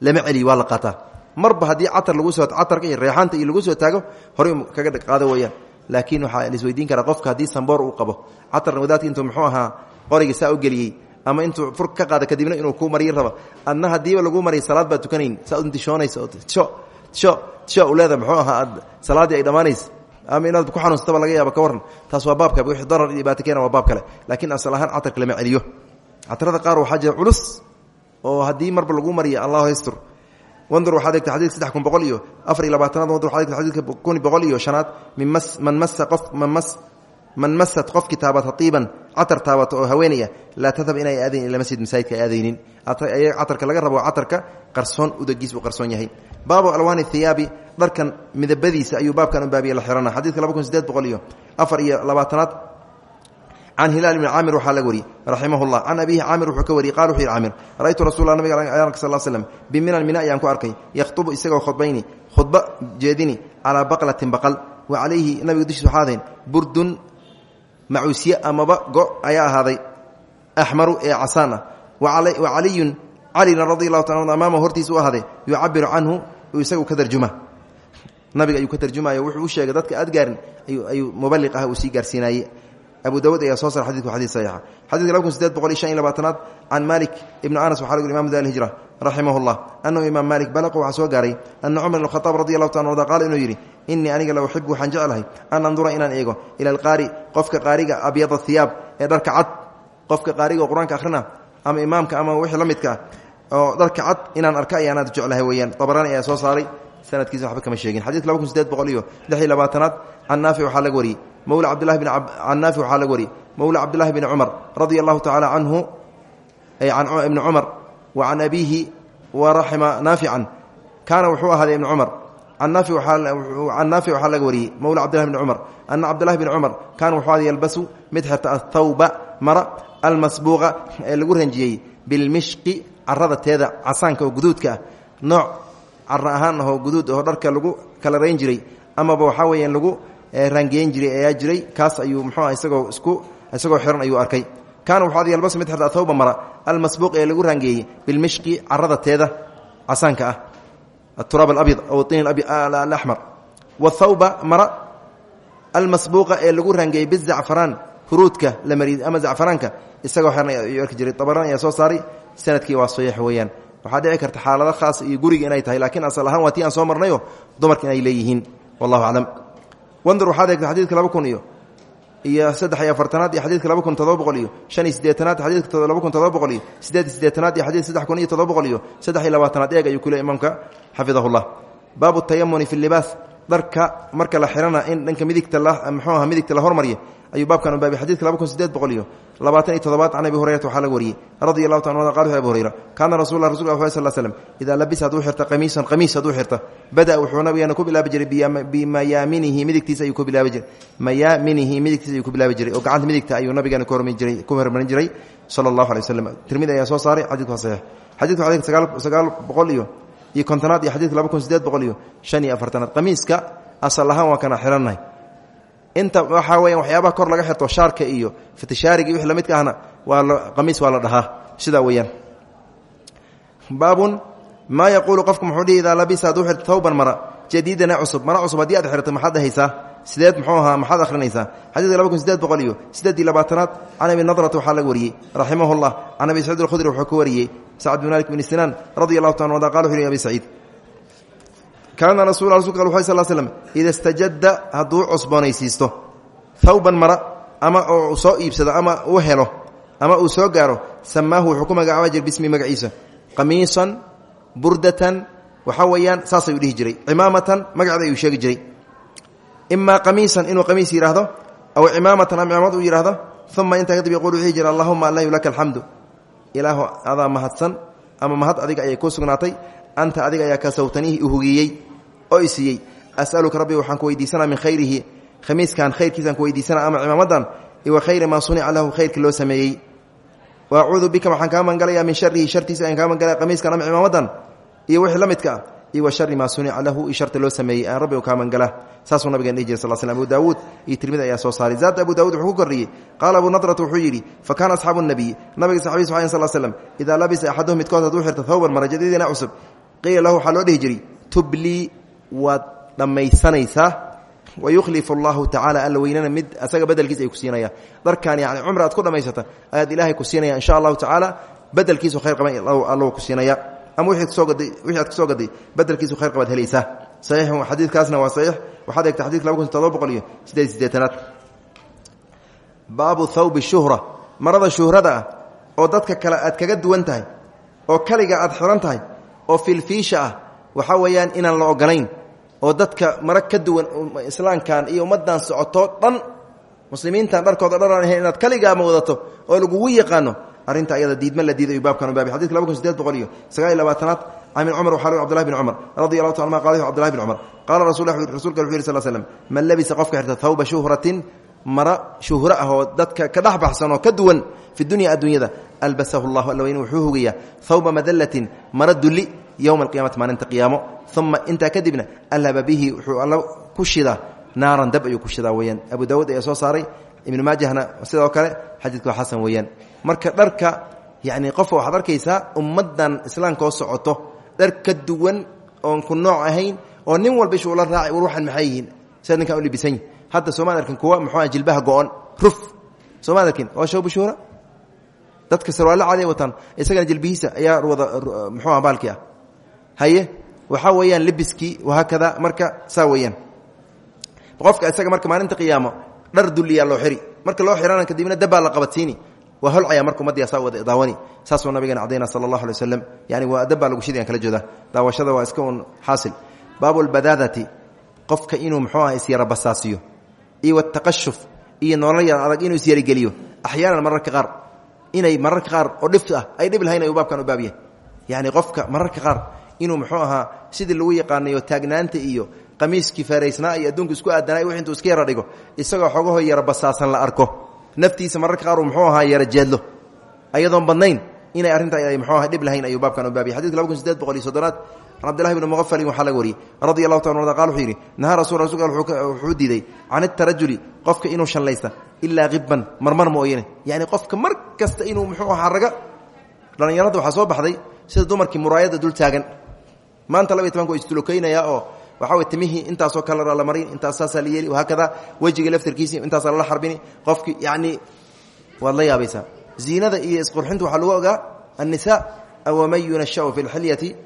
lama celiyo waa la qaataa. Marba haddii catar lagu soo catarka iyo reexaanta iyo lagu soo taago horey kaga qaado weeyaan. Laakiin waxaa laisweydiin karaa qofka haddii samboor uu qabo. Catarna wadaadki intuu muxuu ahaa qorigii saa u geliyey ama intuu fur ka qaado kadibna inuu kuu mariyi rabo adna haddiiba lagu mariy salaad baad tukanayn saa udishoonaysa oo tisho tisho tisho u leeda muxuu ahaa aad salaaddii ay dhammaanaysa. Ama inaad ku xanuunsataba laga yaaba ka waran taas waa baabka wixii darar iyo dhibaato waa baab kale. Laakiin asal ahaan catarka lama celiyo. Catarada qaar waxaa jira culus oo haddii marba lagu mariya allahu ystur wandur waxaad egta xadidka saddex iyo afar iyo labaatanaad wandur waxad egta boqol iyo shanaad. Min mas man masa qof man mas man masad qofkii taabata iiban catar taabata oo haweenaya laa tadhab inay aadayn ila masjid masaajidka ay aadaynin. Catarka laga rabo catarka qarsoon udagiis uu qarsoon yahay. Baabu alwaani hiyaabi dharkan midabadiisa ayuu baabkan u baabiye la xihana xadidka laba kun sideed boqol iyo afar iyo labaatanaad. Can hilaal bni caamir waxaa laga wariyey raximah llah can abihi caamir wuxuu ka wariyey qala wuxuu yidhi caamir ra'aytu rasuula nabiga aanka sal slm biminan mina ayaan ku arkay yakhtubu isagoo khudbayni khudba jeedini calaa macuusye amaba go ayaa ahaaday axmaru ee casaan ah wa caliyun calina radi taala amaama hortiisa u ahaaday yucabiru canhu isagu ka tarjuma. Nabiga ayuu ka tarjumaya wuxuu u sheegay dadka aad gaarin ayuu mubaliq ah uu sii gaarsiinaye abu dawud ayaa soo sara xadidku xadid saxiixa. Xadidka laba kun boqol iyo shan iyo labaatanaad malik ibni anas waxaa lagu imam dar hijra raximah llah anahu malik balaqu waxaa soo gaaray ana cumar ibn khadaab radi taala qaala inuu yidhi inii aniga la uxibu waxaan jeclahay an andura inaan eego ila alqaari qofka qaariga abyada hiyaab ee dharka cad. Qofka qaariga oo akhrina ama imaamka ama wixii la midka oo dharka cad inaan arka ayaanaad jeclahay weeyaan. Abaraani ayaa soo saaray sanadkiisa waxba kama sheegin. Xadidka laba iyo lix iyo labaatanaad can naafic waxaa laga wariyey. Mawla cabdillahi bn can naafic waxaa laga wariyey. Mawla cabdillahi bni cumar radia allahu tacaala can ibni cumar wa can abiihi wa raxima naafican kaana wuxuu ahaaday ibni cumar can naafic waxaa laga wariyey mawla cabdillahi bni cumar ana cabdillahi bni cumar kaana wuxuu yalbasu mid xirta athawba mara almasbuuqa ee lagu ranjiyey bilmishqi carada teeda casaanka oo guduudka ah nooc cara ahaan ahoo guduud oo dharka lagu kala rayn jiray amaba waxaa weeyaan lagu raangeyn jiray ayaa jiray kaas ayuu muxuuah isagoo isku isagoo xiran ayuu arkay kaana wuxuu ad yalbasu mid xirta athawba mara almasbuuq ee lagu raangeeyey bilmishqi carada teeda casaanka ah aturaab alabyad aw tin alaxmar wathawba mara almasbuuqa ee lagu raangeeyey bizacfaraan huruudka la mariyey ama zacfaraanka isagoo xiran ayuu arki jiray tabaraan ayaa soo saaray sannadkii waa saxiix weeyaan waxaa dhici karta xaalado khaas iyo guriga inay tahay laakiin asal ahaan waa tii aan soo marnayo dumarka inay leeyihiin wallahu aclam wandur waxaad eegtay xadidka laba kun iyo iyo saddex iyo afartanaad iyo xadidka laba kun todoba boqol iyo shan iyo sideetanaad xadidka laba kun todoba boqol iyo sideed iyo iyo xadidka saddex kun iyo todoba boqol iyo saddex labaatanaad. Eeg ayuu ku le imaamka xafidahullah. Baabu tayamuni fi libaas. Dharka marka la xirana in dhanka midigta la muxuu aha midigta la hormarya ayuu baabkan u baabay xadidka laba kun sideed boqol iyo labaatan iyo todobaad can abi hurayrata waxaa laga hurayra kaana rasul lah rasulka a sal slm idaa labisa hadduu xirta qamiisan qamiis hadduu xirta bada wuxuu nabigeena ku bilaabi jiray bimayaaminihi midigtiisa ayuu ku bilaabi jiray. Mayaaminihi midigtiisa ayuu ku bilaabi jiray oo gacanta midigta ayuu nabigeena ku hormarin jiray sala allahu alay waslem tirmidi ayaa soo saaray xadidku waa saxiix. Xadidku xadidka sagaal boqol iyo iyo iyo xadidka laba kun sideed boqol iyo waa kana xirannahay inta waxaa weya waxyaabaha kor laga xirto shaarka iyo fatishaariga iyo wix lamidka ahna waa qamiis waa la dhahaa. Sidaa weeyaan. Baabun maa yaquulu qofku muxuu dhihi labisa xirto tawban mara jadiidana cusub mara cusub haddii aad xirto maxaad dhahaysaa? Sideed muxuu ahaa maxaad akhrinaysaa? Xadiidka laba kun sideed boqol iyo sideed iyo labaatanaad can abi waxaa laga wariyey raximah llah can abi saciid alkhudri wuxuu ka wariyey sacd bin malik bn sinaan radi taala ada qala wuxu kaana rasulka al sal slm ida stajadda hadduu cusboonaysiisto thawban mara ama uu soo iibsado ama uu helo ama uu soo gaaro samaahu wuxuu ku magacaaba jir bismi magaciisa. Qamiisan burdatan waxaa weeyaan saasayuu dhihi jiray. Cimaamatan magaceeda ayuu sheegi jiray. Imaa qamiisan inuu qamiis yidhaahdo aw cimaamatan ama cimaamad uu yidhaahdo uma intaa kadib yaquul wuxuu jira allahuma allahu laka alxamdu ilaahu adaa mahadsan ama mahad adiga ayay kuu sugnaatay anta adiga ayaa kasawtanihi uhugiyey oo i siiyey asaluka rabbi waxaan ku weydiisanaa min khayrihi khamiiskan khayrkiisaan ku weydiisanaa ama cimaamadan iwa khayri maa sunica lahu khayrkii loo sameeyey. Wa acuudu bika waxaan kaa mangalayaa min sharihi shartiisa ayaan kaa mangalaya qamiiskan ama cimaamadan iyo wixii la midka ah iyo wa shari maa sunica lahu i sharta loo sameeyey aan rabbigu kaa mangalaa saasuu nabigan dhihi jire sal sl abu daawuud iyo tirmid ayaa soo saaray. Zaad abu daawud wuxuu ku kordhiyey qaala abu nadrata wuxuu yidhi fa kaana asxaabu nabiyi nabiga saxabiis waxayn sal slam idaa labisa axaduhum midkood hadduu xirta thawban mara jadiidina cusub qiila lahu waxaa loo dhihi jiray tublii waad dhammaysanaysaa wayukhlifu allahu tacala alla weynana mid asaga bedelkiis ay ku siinaya. Dharkan yani cumri aad ku dhammaysata ayaad ilaahay ku siinaya insha allahu tacaala bedelkiisu khayr qaban allo ku siinaya. Ama wixii aad ku soo gaday bedelkiisu khayr qabaad helaysaa saxiix xadiidkaasna waa saxiix. Waxaad eegta xadidka laba kun todoba boqol iyo sideed sideetanaad baabu thawbi shuhra marada shuhrada ah oo dadka kale aad kaga duwan tahay oo kaliga aad xiran tahay oo filfiisha ah waxaa weeyaan inaan la ogolayn oo dadka mara ka duwan islaamkan iyo ummadan socoto dhan muslimiintan dharkooda dharaan ahayn inaad kaligaama wadato oo lagugu yaqaano arrinta ayada diidma la diiday baabkan ubaabi xadidka laba kun sideed boqol iyo sagaal iyo labaatanaad can ibn cumar waxaa abdullahi bn cumar radi allahu ta anma qala abdullahi bn cumar qaala rasulka wuxu yiri sal slm man labisa qofka xirta thawba shuhratin mara shuhro ah oo dadka ka dhex oo ka duwan fi dunya adduunyada albasahu llahu alla weyne wuxuu hugayaa thawba madallatin mara dulli yowma alqiyamati maalinta qiyaamo uma intaa kadibna allaba bihi wuxuu alla ku shidaa naaran dab ayuu ku shidaa weyaan abu daawuud ayaa soo saaray ibnu maajahna sidoo kale xadiidku waa xasan weeyaan marka dharka yani qofka waxaad arkaysaa ummaddan islaamka oo socoto dhar ka duwan oon ku nooc ahayn oo nin walba ishu ula raacay war waxaan maxay yihiin sida ninkaan u libisan yihiin hadda sooma arkin kuwa muxuuah jilbaha go-on ruf sooma arkin waa shawbu shuhra dadka sarwaale caliya wataan isagana jilbihiisa ayaa wada muxuuha baalkii ah. Haye waxaa weeyaan libiskii wahaakada marka saa qofka isaga marka maalinta qiyaamo dhar dulliyaa loo xiri. Marka loo xirana kadibna dabbaa la qabadsiini. Waa holcaya marka ummaddiya saa wada daawani. Saasuu nabigeena cadayna sala allahu alay yani waa dabbaa lagu shidayaan kala jooda daawashada waa iska un xaasil. Baabu lbadaadati qofka inuu muxuu ah isyara basaasiyo. Iyo wataqashuf iyo nolol yar adag inuu isyarigeliyo axyaanan mararka qaar inay mararka qaar oo dhif ah ay dhib lahayn ayuu baabkan u baab yahay. Yacni qofka mararka qaar inuu muxuu ahaa sidii lagu yaqaanayo taagnaanta iyo qamiiskii faaraysnaa iyo adduunku isku aadanay wix intuu iska yara dhigo isagoo xoogaho yara basaasan la arko. Naftiisa mararka qaar uu muxuu ahaa yara jeedlo. Ayadoon badnayn inay arrinta ay muxuu aha dhib lahayn ayuu baabkan u baabiyay xadidka laba kun sideed boqol iyo soddonaad can abdillahi bni muqafalin waxaa laga wariyey radi allahu arda qal wuxuu yidhi nahaa rasul wuxuu diiday can itarajuli qofka inuu shallaysta ilaa qiban marmar mooyane yacni qofka mar kasta inuu muxuu ahaa raga dhallinyarada waxaa soo baxday sida dumarkii muraayadda dul taagan. Maanta laba iyo tobanka wa isdulokeynayaa oo waxaa way timihii intaasoo kale la marin intaas saasaa la yeeli wahaakada wejiga laftarkiisii intaasaa lala xarbini qofkii yacni waad la yaabaysaa. Ziinada iyo isqurxinta waxaa lagu ogaa annisaa awaman yunashau fi lxilyati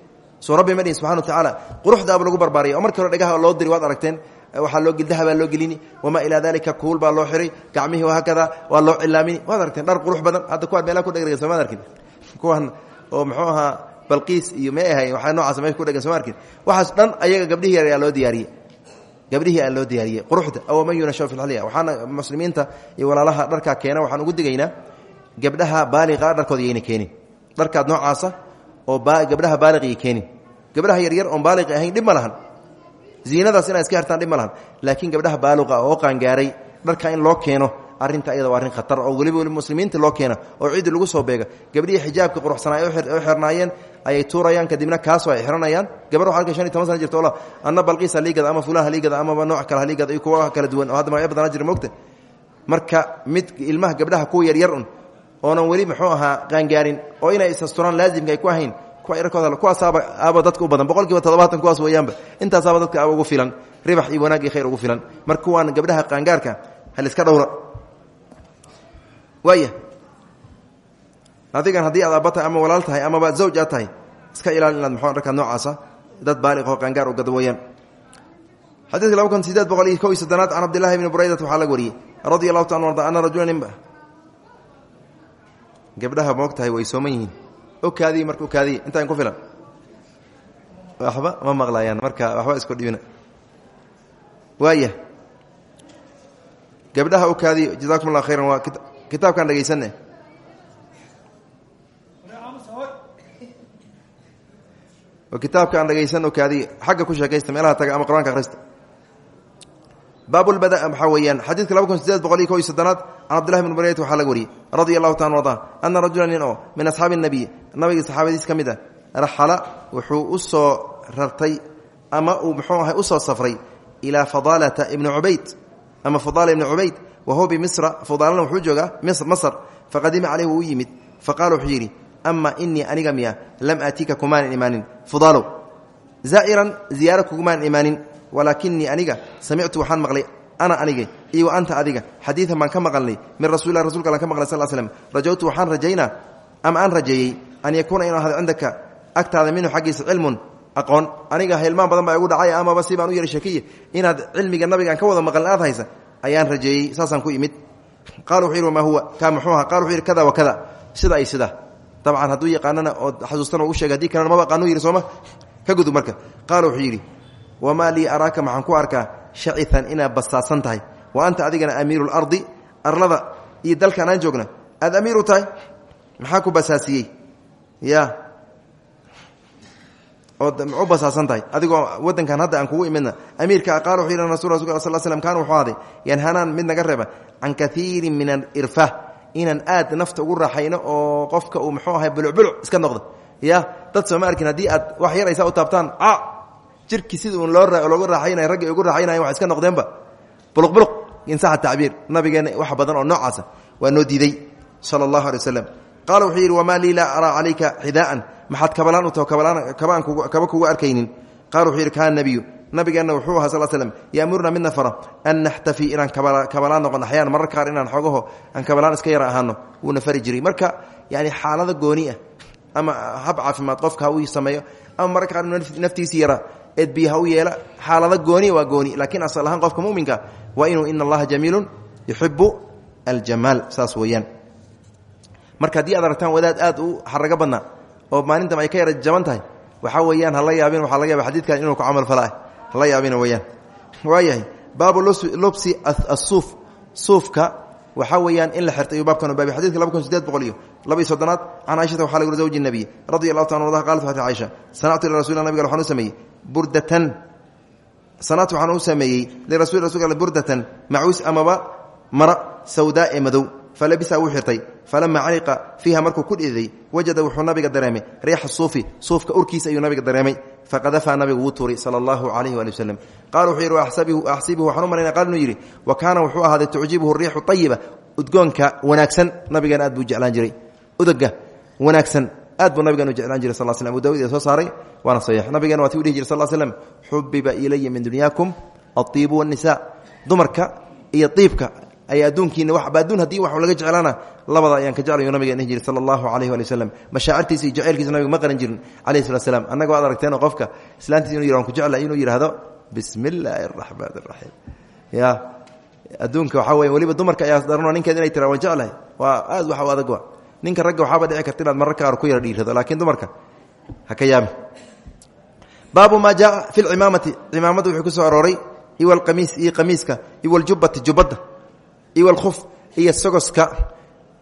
soo rabbi ma dhihin subxana wa tacaala quruxdaaba lagu barbaariyay oo markii hore dhagaha loo diri waad aragteen waxaa loo dahabaa loo gelini wamaa ilaa dalika kuul baa loo xiray gacmihii wahaakada waa loo cilaamini waad aragteen dhar qurux badan hadda kuwaan meelaha ku dhegdhega somaad arkin kuwan oo muxuu ahaa balqiis iyo may ahay waxaa noocaas meesha ku dhegan soma arkin waxaas dhan ayaga gabdhihii yar ayaa loo diyaariyey. Gabdhihii aa loo diyaariyey. Quruxda awaman yunashaw fi lxilya waxaana muslimiinta iyo walaalaha dharkaa keena waxaan ugu digaynaa gabdhaha baaliqa dharkooda yayna keenin dharkaad noocaasa oo gabdhaha baaliqii keenin gabdhaha yaryar oon baaliqi ahayn dhib ma lahan. Ziinadaas inaa iska hertaan dhib lahan. Laakiin gabdhaha baaluqa oo qaangaaray dharka in loo keeno arrinta ayada waa arrin khatar oo weliba weli muslimiinta loo keena oo ciiddi lagu soo beega. Gabdhihii xijaabka quruxsanaa u xirnaayeen ayay tuurayaan kadibna kaasoo ay xiranayaan. Gabar waxa halkan shan iyo toban sana jirta anna balqiis haliigada ama fulaan haliigada amaba nooc kale haliigada iyo kuwa kala duwan oo hadda magacyo badana jira mogta marka mid ilmaha gabdhaha kuwa yaryar un oonan weli muxuu ahaa qaangaarin oo inay isasturaan laazimka ay ku ahayn kuwaasaaba aaba dadka u badan boqol kiiba todobaatan kuwaas weeyaanba. Intaasaaba dadka aaba ugu filan ribax iyo wanaag iyo khayr ugu filan. Marka kuwaan gabdhaha qaangaarka haliska dhowra. Waaya adigan haddii aad aabba tahay ama walaal tahay amaba zawj aad tahay iska ilaali inaad muxuu dharkaa noocaasa dad baaliqoo qaangaar u gada weeyaan. Xadiidka laba kun sideed boqol iyo kow iyo soddonaad can cabdillahi bni buraydat waxaa laga wariyey radia allahu taala arda ana rajula gabdhaha moog tahay way sooman yihiin. Okaadiy marka okaadiy intaan ku filan. Waxba ma maqlayaan marka waxba isku dhibina. Waaya. Gabdhaha okaadiy jazakum allah khayran waa kitaabkaan dhegaysanne kitaabka aan dhegaysan okaadiy xagga ku sheekaysta meelaha taga ama qur'aanka baabulbada waxaa weeyaan. Xadiidka laba kun sideed boqol iyo kow iyo soddonaad can cabdillahi bn barayt waxaa laga wariyey radia allahu taala arda ana rajula nin oo min asxaabi nabiy nabiga saxaabadiis ka mid ah raxala wuxuu u soo rartay ama uu muxuu ahay u soo safray ilaa fadaalata ibni cubayd ama fadaala ibni cubayd wa huwa bimisra fadaalana wuxuu joogaa masr faqadima caleyh wuu u yimid faqala wuxuu yidhi ama inii aniga miya lam aatika kumaanan imaanin walaakinii aniga samictu waxaan maqlay ana aniga iyo wa anta adiga. Xadiidan baan ka maqalnay min rasulilah rasulka aan ka maqlay sal slm rajawtu waxaan rajaynaa ama aan rajeeyey an yakuuna inuu ahado cindaka agtaada minhu xaggiisa cilmun aqoon. Aniga hilmaan badan baa igu dhacay amaba si baan u yari shakiye. Inaad cilmiga nabigaan ka wada maqlin aad haysa ayaan rajeeyey saasaan ku imid. Qala wuxuu yidhi wamaa huwa? Kaa muxuu aha qala wuxuu yidhi kada wa kada sida ay sida. Dabcan hadduu yaqaanana oo xasuustana u shegay haddii kalena wamaa lii araaka maxaan ku arkaa shacitan inaad basaasan tahay. Wa anta adigana amiiru lardi arlada iyo dalkan aan joogna aad amiiru tahay? Maxaa ku basaasiyey? Ya. Oo u basaasan tahay? Adigoo wadankan hadda aan kugu imidna amiirka qaala wuxuu yidhi rasul rasulka sal slam kaana wuxuu ahday yanhanaan mid naga reeba can kaiirin min alirfah inaan aad nafta ugu raaxayno oo qofka uu muxuu ahay bulucbuluc iska noqdo. Ya. Dad sooma arkin haddii aad wax yaraysa u jirkii sida uun loo loogu raaxaynay raggi ugu raaxaynayan wax iska noqdeenba. Buluqbuluq insaxa tacbiir. Nabigeena wax badan oo noocaasa waa noo diiday sala allahu alay waslem qaala wuxuu yidhi wamaa lii laa araa calayka xidaa'an. Maxaad kabalaan u taho kabaan kaba kugu arkaynin. Qala wuxuu yidhi kaana nabiyu. Nabigeenna wuxuu ahaa sal slm yaamuruna midna fara an naxtafi inaan kabalaan noqon axyaan marar qaar inaan xogaho aan kabalaan iska yara ahaano. Wuuna fari jiray. Marka yani xaalado gooni ah ama hab caafimaad qofka ha uu sameeyo ama marar qaar naftiisi yara eed biyo ha u yeela xaalado gooniya waa gooni laakiin asal ahaan qofka muminka waa inuu ina allaha jamiilun yuxibu aljamaal saas weeyaan. Marka haddii aad aragtaan wadaad aad u xarago badnaa oo maalintam ay ka yara jaban tahay waxaa weeyaan hala yaabin waxaa laga yaba xadiidkan inuu ku camal fala ah. Hala yaabina weyaan waayahay baabu lubsi asuuf suufka waxaa weeyaan in la xirta ayuu baabkan baabi xadidka laba kun sideed boqol iyo laba iyo soddonaad can caaishata waxaa lagu zawji nabiy radi allahu ta arda qalat waxat caaisha sanactu lirasuli nabiga waxaan u sameeyey burdatan. Sanactu waxaan u sameeyey lirasul rasulka burdatan macuus amaba mara sawdaa ee madow. Falabisa wuu xirtay. Falama caliqa fiiha markuu ku dhiday wajada wuxuu nabiga dareemay. Riixa suufi suufka urkiisa ayuu nabiga dareemay. Faqadafaa nabigu wuu tuuray sala allahu calayhi waali waslem qaala wuxuu yidhi axsibuhu waxaan u qaal inuu yidhi wa kaana wuxuu ahaaday tucjibuhu riixu ayiba udgoonka wanaagsan. Nabigeena aad buu jeclaan jiray. Udoga wanaagsan aad buu nabigeenu jeclaan jiray sal slam abu soo saaray waana saxiix. Nabigeena waa ti u dhihi jiray sal slem xubiba ilaya min dunyaakum aiibu wannisa dumarka iyo iibka ay adduunkiina waba adduun haddii wax laga jeclaana labada ayaan ka jeclayo nabigen dhihi jiri sala allahu calayhi waali waslem mashaacirtiisa nabiga ma qaran jirin calayhi salat slam waad aragteenoo qofka islaantiisa inu yih ku jeclay inuu yidhaahdo bismi illaahi araxmaan ya adduunka waxaa weya weliba dumarka ayaa daranoo ninkeed inay tiraa waan jeclahay. Waa aad wax u adag ninka ragga waxaaba dhici karta inaad mararka qaar ku yara dhiirado laakiin dumarka ha ka yaabi baabu maa jaaa fi lcimaamati wuxuu ku soo arooray iwa alqamiis iyo qamiiska iwa aljubati jubadda iyo alkhuf iyo sogoska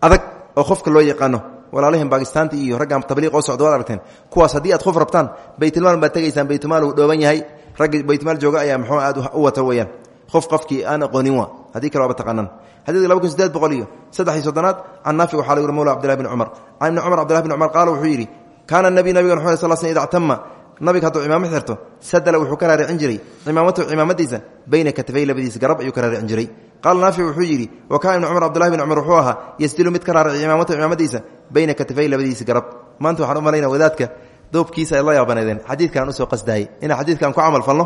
adag oo khofka loo yaqaano. Walaalahin baakistaanta iyo raggan tabliiq oo socda waad kuwaas haddii aad khuf rabtaan baytulmaal baad tegaysaan baytulmaal uu dhooban yahay ragga baytulmaal jooga ayaa muxuu aad u wata weeyaan. Qof qofkii aan aqoonin haddii kale waaba taqaanaan. Xadiidka laba kun sideed boqol iyo saddex iyo soddonaad can naafic waxaa lagu yiri mawla abdillahi bin cumar. Can ibni cumar abdillahi bin cumar qaala wuxuu yidhi kaana nabiy nabigan wuxuu sal sl ida ctama nabiga hadduu cimaamad xirto sadala wuxuu ka raaricin jiray. Cimaamatahu cimaamadiisa bayna katifay labadiisa garab ayuu ka raaricin jiray. Qaala naafic wuxuu yidhi wa kaana ibni cumar abdullahi bin cumar wuxuu ahaa yasdilu mid ka raarici cimaamatahu cimaamadiisa bayna katifay labadiisa garab. Maanta waxaan u malayna wadaadka doobkiisa ay la yaabaneedeen xadiidkaan u soo qasdaayay inaan xadiidkan ku camal falno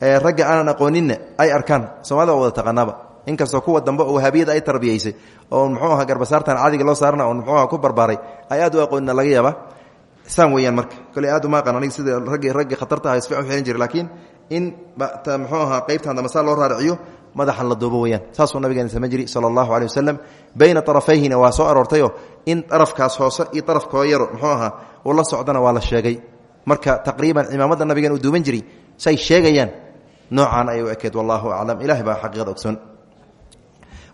ragga aanan aqooninna ay arkaan. Soomaalida waa wada taqaanaaba inkastoo kuwa dambe oo wahaabiyada ay tarbiyaysay oo muxuu aha garbasaartan cadiga loo saarna oo muxuu aha ku barbaaray ay u aqoonina laga yaaba saan weeyaan marka kole aad uma aqaan aniga sida raggi raggi khatarta aha isfican u xihan jiray laakiin in muxuu ahaa qaybtan dambe loo raariciyo madaxan la duubo weyaan saasuu nabigeena samayn jiri sala allahu caleyh wasalam bayna arafayhina waa soo aroortayoo in arafkaas hoose iyo arafkoo yaro muxuu ahaa uu la socdana waa la sheegay. Marka taqriiban cimaamada nabigeena uu duuban jiray say sheegayaan noocaan ayay u ekeed wallahu aclam ilahay baa xaqiiqada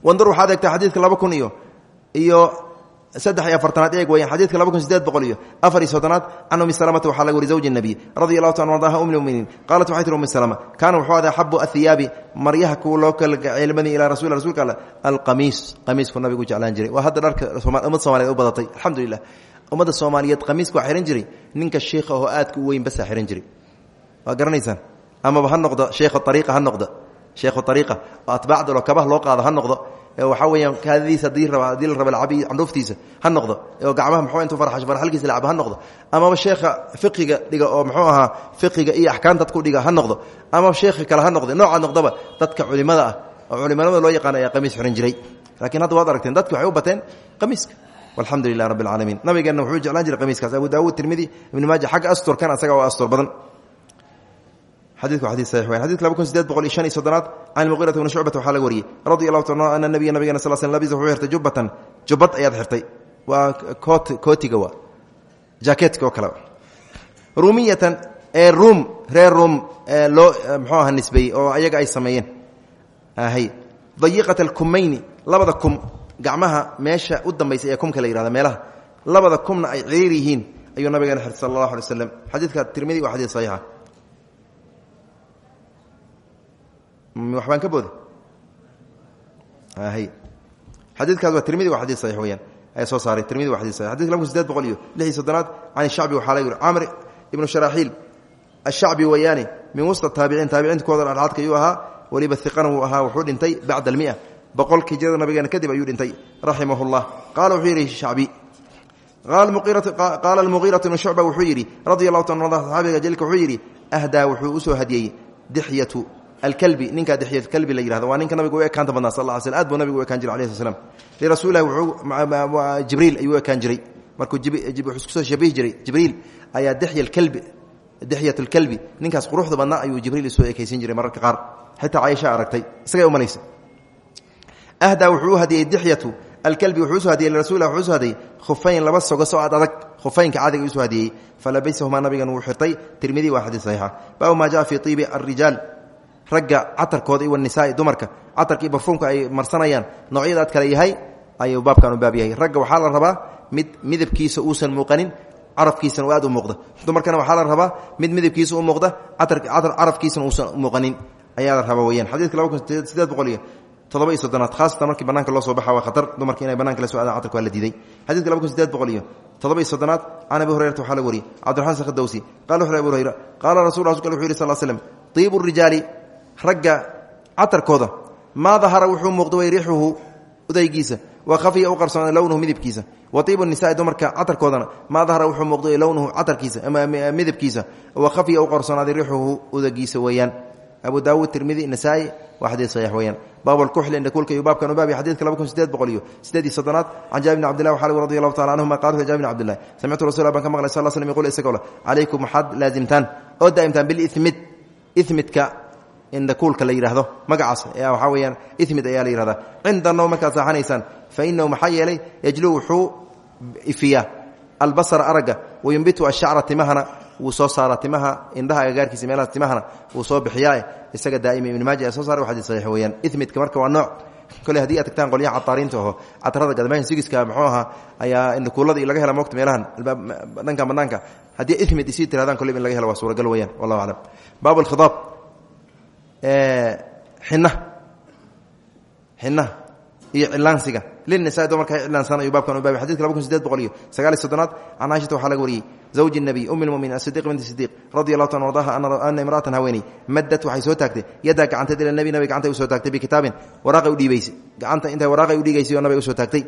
wandur waxaad eegtaa xadiidka laba kun iyo iyo saddex iyo afartanaad eeg weyaan xadiidka laba kun sideed boqol iyo afar iyo soddonaad can umi salamata waxaa laga wari zawji nabiy radi allahu ta ardaha um lmuminiin qaalat waxay tiri umi salama kaana wuxuu ada axabu athiyaabi maryaha kuwa loo kala ceelmadii ilaa rasul rasulka alle alqamiis. Qamiisku nabigu jeclaan jiray. Waa hadda dharka ummad soomaliyeed u badatay. Alxamdulilah ummadda soomaaliyeed qamiiska waa xihan jiray. Ninka shiikha oo aadka u weyn basaa xihan jiray. Waa garanaysaan? Amaba ha noqdo sheekha ariiqa ha noqdo sheekhu ariiqa oo atbaacdalo kabaha loo qaado ha noqdo. Waxaa weyaan kaadadiisa haddii la raba lacabi candhuuftiisa ha noqdo. Oo gacmaha intuu farxasho farxalkiisa lacabo ha noqdo. Amaba sheekha fiqiga dhiga oo muxuu ahaa fiqiga iyo axkaam dadku dhiga ha noqdo. Ama sheekhi kale ha noqdo. Nooca noqdoba dadka culimada ah. Oo culimanimada loo yaqaan ayaa qamiis xiran jiray. Laakiin hadda waad aragteen dadki waxay u bateen qamiiska. Walxamdu lilah rabbi alcaalamiin nabigeenna wuxuu jeclaan jiray qamiiskaas. Abu daawuud tirmidi ibni maaja xagga asturkan asaga waa astur badan xadiku xadii saxiix weyn xadidka laba kun sideed boqol iyo shan iyo soddonaad can muqiirata bni shucbata waxaa laga wariyey. Radi allahu taala ana nabiya nabigena sal sl labisa wuxuu xirtay jubbatan. Jubbad ayaad xirtay. Waa koot kootiga waa. Jaakeetka oo kale ruumiyatan ee ruum reer ruum loo muxuu aha nisbeeyey oo ayaga ay sameeyeen. Hay dayiqat alkumayni labada kum gacmaha meesha u dambaysa ee kumka la yihahda meelaha. Labada kumna ay ciriir yihiin ayuu nabigeena xirtay sala allahu alay waslam xadiidka tirmidi waa xadiid saxiixa waxbaan ka booda hy xadiidkaas waa tirmidi waa xadid saxiix weyaan ayaa soo saaray. Tirmidi waa xadid saxiix. Xadidka laba kun sideed boqol iyo lix iyo soddonaad can shacbi waxaa laga yuri camr ibnu sharaaxiil ashacbi weeyaane min wusط taabiciin taabiciintkooda dhexdhexaadka ayuu ahaa weliba iqana wuu ahaa wuxuu dhintay bacda almia boqolka hijrada nabigeena kadib ayuu dhintay. Raximah اllah qaala wuxuu yidhi shacbi. Qaala almugiiratu bnu shucba wuxuu yidhi radi allahu ta saxaabiga jaliilka wuxuu yidhi ahdaa wuxuu u soo hadiyey dixyatu alkalbi ninkaa dixyat kalbi la yihahdo waa ninka nabiga u ekaanta badnaa sal sl aad buu nabigu u ekaan jiray alai sl slam lirasuulilahi wuxuu jibriil ayuu u ekaan jiray markuu wuxuu ku soo shabihi jiray jibriil ayaa dixya kalbi dixyat lkalbi ninkaas quruxda badnaa ayuu jibriil isoo ekaysin jiray mararka qaar xitaa caaisha aragtay isagay umanaysa ahdaa wuxuu u hadiyey dixyatu alkalbi wuxuu u soo hadiyey lirasulilah wuxuu u soo hadiyey khufayn laba sogoso aad adag khufaynka cadiga u soo hadiyey falabaysahumaa nabigan wuu xirtay tirmidi waa xadiis saxiixa baabu maa jaa fii iibi arijaal ragga catarkooda iyo wanisaai dumarka catarka iyo ay marsanayaan noocyada aad kale yahay ayuu baabkan u baab yahay. Ragga waxaa la rabaa mid midabkiisa uusan muuqanin carafkiisana aad u muuqda. Dumarkana waxaa la rabaa mid midabkiisa u muuqda carafkiisana uusan muuqanin. Ayaa la rabaa weyaan xadiidka laba kun sideed khaasatan markii banaanka loo soo baxa waa khatar. Dumarka inay bananka la so aadaan catarka la diiday. Xadidka laba kun sideed boqol iyo todoba iyo soddonaad can abi hurayrata waxaa laga wariyey. Cabdiraxmaan sakhdawsi qala abu hurayra qaala rasul rasulka wuxu yidhi sal slm tiibu rijaali ragga catarkooda maa dahara wuxuu muuqda way riixuhu udaygiisa wa khafiya u qarsoona lownuhu midabkiisa. Wa iibu nisaai dumarka catarkoodana maa dahara wuxuu muuqda lownuhu catarkiisa midabkiisa. Wa khafiya u qarsoonaaday riixuhu udagiisa weeyaan. Abu daawuud tirmidi nasaa-i waa xadiid saxiix weeyaan. Baab alkuxli indhakuulka iyo baabkan u baabiya xadidka laba kun sideed boqol iyo sideed iyo soddonaad can jaabir bn abdillah waxaa radi allahu tacala canhuma qaala jaabir bn abdillahi samictu rasul baan ka maqlay sal slm yqul isagoo le calaykum waxaad laazimtaan. Oo daa'imtaan bilimid imidka indhakuulka la yidhaahdo magacaas waxaa weyaan imid ayaa la yihahdaa cindanoo markaad saaxanaysaan fa inahu maxaa yeelay yajlu wuxuu ifiyaa albasara aragga wayumbitu ashacra timahana wuu soo saara timaha indhaha agagaarkiisa meelaha timahana wuu soo bixiyaa isaga daaima ibn maaja soo saara xadii saxiix weyaan imidka marka waa nooc. Kole haddii aad tagtaan qolyaha cataariinta oho catarada gadmahin sigiska muxuu ahaa ayaa indhakuullada laga hela moogta meelahan dhankan banaanka haddii imid isii tirahdaan kolley in laga helo waa suuragal weyaan wallahu aclam. Baab alkhidaab xinaha xinaha iyo cilaansiga. Linisaa dumarka ay cilaansan ayuu baabkan u baabay xadidka laba kun sideed boqol iyo sagaal iyo soddonaad can caishata waxaa laga wariyey zawji nabiy umi lmuminin asidiq binti sidiiq radi allahu ta ardaha ana imraatan haweeney maddat waxay soo taagtay yaddaa gacanteed ila nebi nabi gacantay u soo taagtay bikitaabin waraaqay udhiibaysay gacanta intay waraaqay udhiigaysay oo nabiga u soo taagtay.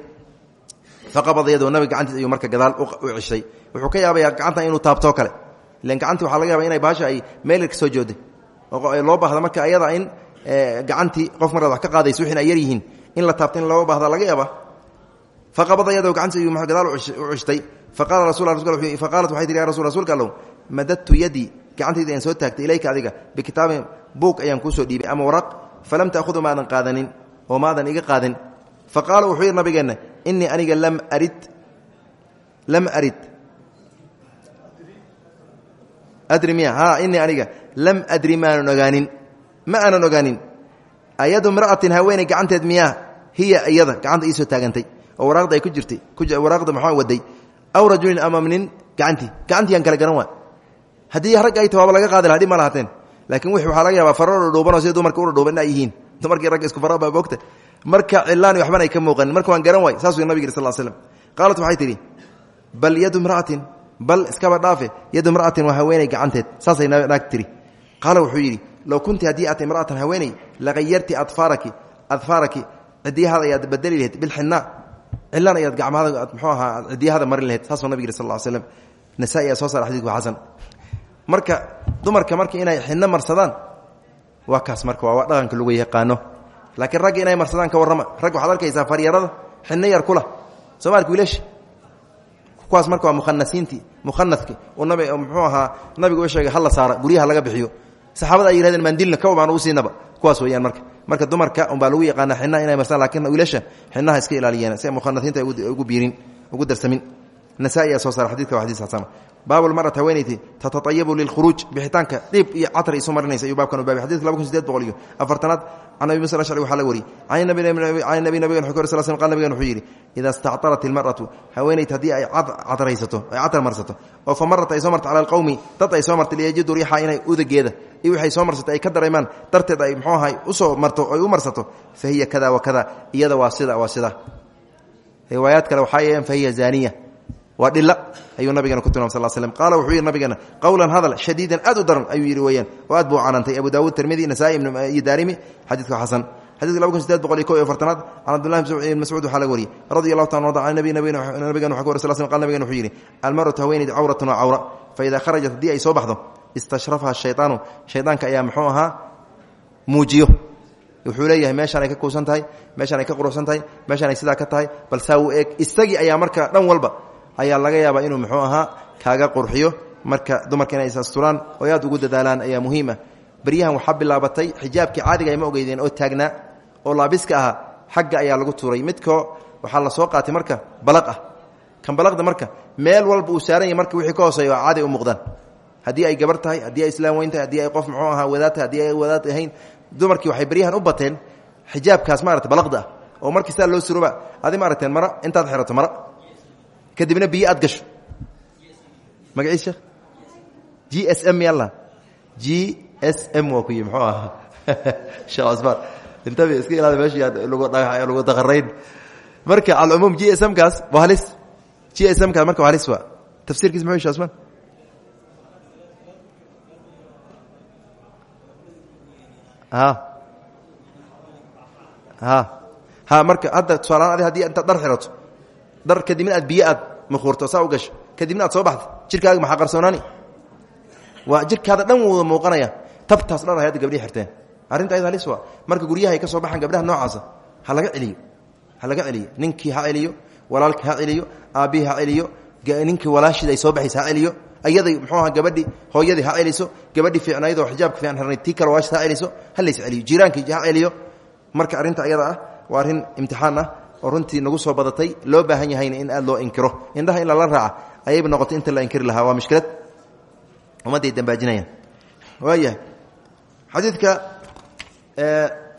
Faqabada yadoo nabiga gacantiis ayuu marka gadaal u cishay wuxuu ka yaabayaa gacanta inuu taabtoo kale. Ilan gacantii waxaa laga yaba inay baasha ay meel ka soo jooday loo baahda marka ayada in gacantii qof markaad wax ka qaadayso wixin ay yar yihiin in la taabto in loo baahda laga yaaba. Faqabada yadoo gacantii ayuu gadaal u cishtay faqala rasul faqaalat waxay tihi ya rasul rasuulka allow madadtu yadii gacantayda ayaan soo taagtay ilayka adiga bikitaabin buug ayaan kuusoo dhiibay ama waraq falam taahudu maadan qaadanin oo maadan iga qaadin. Faqaala wuxuu yidhi nabigeenna inii aniga lam arid lam arid. Adri miya ha inii aniga lam adri maanan ogaanin ma aanan ogaanin ayadu mra'atin haweeney gacanteed miyaa hiya iyada gacanta iisoo taagantay oo waraaqda ay ku jirtay waraaqda maxaa waday. Aw rajulin ama nin gacantii gacantii aan kala garan waa. Haddii rag ay tawaaba laga qaadi laha dhib ma lahateen laakiin wix waxaa laga yaabaa faro dhudhuubanoo sida dumarka u dhudhuuban ay yihiin. Dumarkii ragga isku fara baa moogta marka cilaani waxban ay ka muuqanin marka waan garan waay saasuu nabig yiri sal slam qaalat waxay tidhi bal yadu mra'atin bal qaala wuxuu yidhi low kunti haddii aad imra'atan haweeney laqayarti adfaaraki adfaaraki cidiyahaada ayaad badeli lahayd bilxinaa cilan ayaad gacmahada mxuu ahaa cidiyahada marin lahayd saasuu nabig yiri sal l slm nasaa-i aa soo saara xadidku xasan. Marka dumarka marka inay xidno marsadaan waa kaas marka waa dhaqanka lagu yaqaano. Laakiin ragga inay marsadaan ka warrama rag waxaad arkaysaa faryarada xidno yar kula. Soomaalka wiilash kuwaas marka waa muhanasiintii muhanadki uu nabi muxuu ahaa nabigu u sheegay hala saara guryaha laga bixiyo saxaabada ay yihahdeen maandilna ka baan ugu siinaba. Kuwaas weyaan marka. Marka dumarka unbaa lagu yaqaana xinaha inay marsaan lakiin wiilasha xinaha iska ilaaliyeen si muhanasiinta ugu biirin ugu darsamin. Nasaa-i aa soo saara xadidka waa xadis baab lmarati haweenayti tatatayabu lilkhuruuj bixitaanka dhiib iyo catar isu marinaysa ayuu baabkan u baabay xadidka laba kun sideed boqol iyo afartanaad can abi musa ashcri waxaa la wariyey can nabi nabigan wuxuu sal sl qal nabigan wuxuu yidhi idaa istactarat ilmar'atu haweenayt haddii ay cadraysato ay catar marsato oo fa marat ay soo marto cala alqowmi dad ay soo martay liyajidu riixa inay udageeda iyo waxay soo marsato ay ka dareemaan darteed ay muxuu ahay u soo marto ay u marsato fa hiya kada wa waa dhila ayuu nabigana ku tilmam sal slm qaala wuxuu yidhi nabigana qowlan hadal shadiidan aad u daran ayuu yidhi weyaan oo aad buu canantay abu daawuud tirmidi nasaai iyo daarimi xadiidka xasan. Xadidka laba kun sideed boqol iyo ko iyo afartanaad can cabdillahi ibn mascuud waxaa laga wariyey. Radi allahu taala arda nabi nabigan waxa ka sal sl qal nabigan wuxuu yidhi almaratu haweenayd cawratun waa cawra fa idaa kharajat haddii ay soo baxdo istashrafaha shaydaanu shaydaanka ayaa muxuu ahaa muujiyo. Wuxuu leeyahay meeshaan ay ka kuusan tahay meeshaan ay ka quruxsan tahay meeshaan ay sidaa ka tahay bal saa uu eeg isagii ayaa marka dhan walba ayaa laga yaabaa inuu muxuu ahaa kaaga qurxiyo marka dumarka inay isasturaan oo aad ugu dadaalaan ayaa muhiim ah beryahan waxaa bilaabatay xijaabkii caadiga ay ma ogeydeen oo taagnaa oo laabiska ahaa xagga ayaa lagu tuuray. Midkoo waxaa la soo qaatay marka balaq ah. Kan balaqda marka meel walba uu saaran yahy marka wixii ka hooseeya oo caadi u muuqdaan. Haddii ay gabar tahay haddii ay islaam weyn tahay haddii ay qof muxuu ahaa wadaad tahay ay wadaad ahayn dumarkii waxay beryahan u bateen xijaabkaas maarata balaqda ah. Oo markii saa loo suroba adi ma aragteen mara intaad xirato mara kadibna biyo aad gasho. Magaciis sheekh g s m yalla. G s m waa ku yi muxuu ahaa? Sheekh cusmaan intabi iska ilaada meeshii aad lagu daqarayn marka alcumuum g s m kaas waa halis. G s m kaas marka waa halis waa. Tafsiirkiis muxuu sheekh cusmaan? Ha ha ha marka hadda tusaalahaan adi haddii intaad dhar xirato dhar kadibna aad biyo aad makuurto saa u gasho. Kadibna aad soo baxdo. Jirkaaga maxaa qarsoonaani? Waa jirkaada dhan wada muuqanaya. Tabtaas dhan ay hadda gabdhihi xirteen. Arrinta ayada halis waa marka guryaha ay ka soo baxaan gabdhaha noocaasa ha laga celiyo. Ha laga celiyo. Ninkii ha celiyo walaalkii ha celiyo aabbihii ha celiyo ninkii walaashida ay soo baxaysa ha celiyo. Ayaday muxuu aha gabadhii hooyadii ha celiso gabadhii fiicnayd oo xijaabka fiican xirnayd tii kale walaashida ha celiso ha lays celiyo. Jiiraankii ha celiyo. Marka arrinta ayada ah waa arrin imtixaan ah oo runtii nagu soo badatay loo baahan yahayna in aad loo inkiro indhaha in lala raaca ayayba noqotay inta la inkiri lahaa waa mushkilad ummadday dambaajinayaan waayahay xadiidka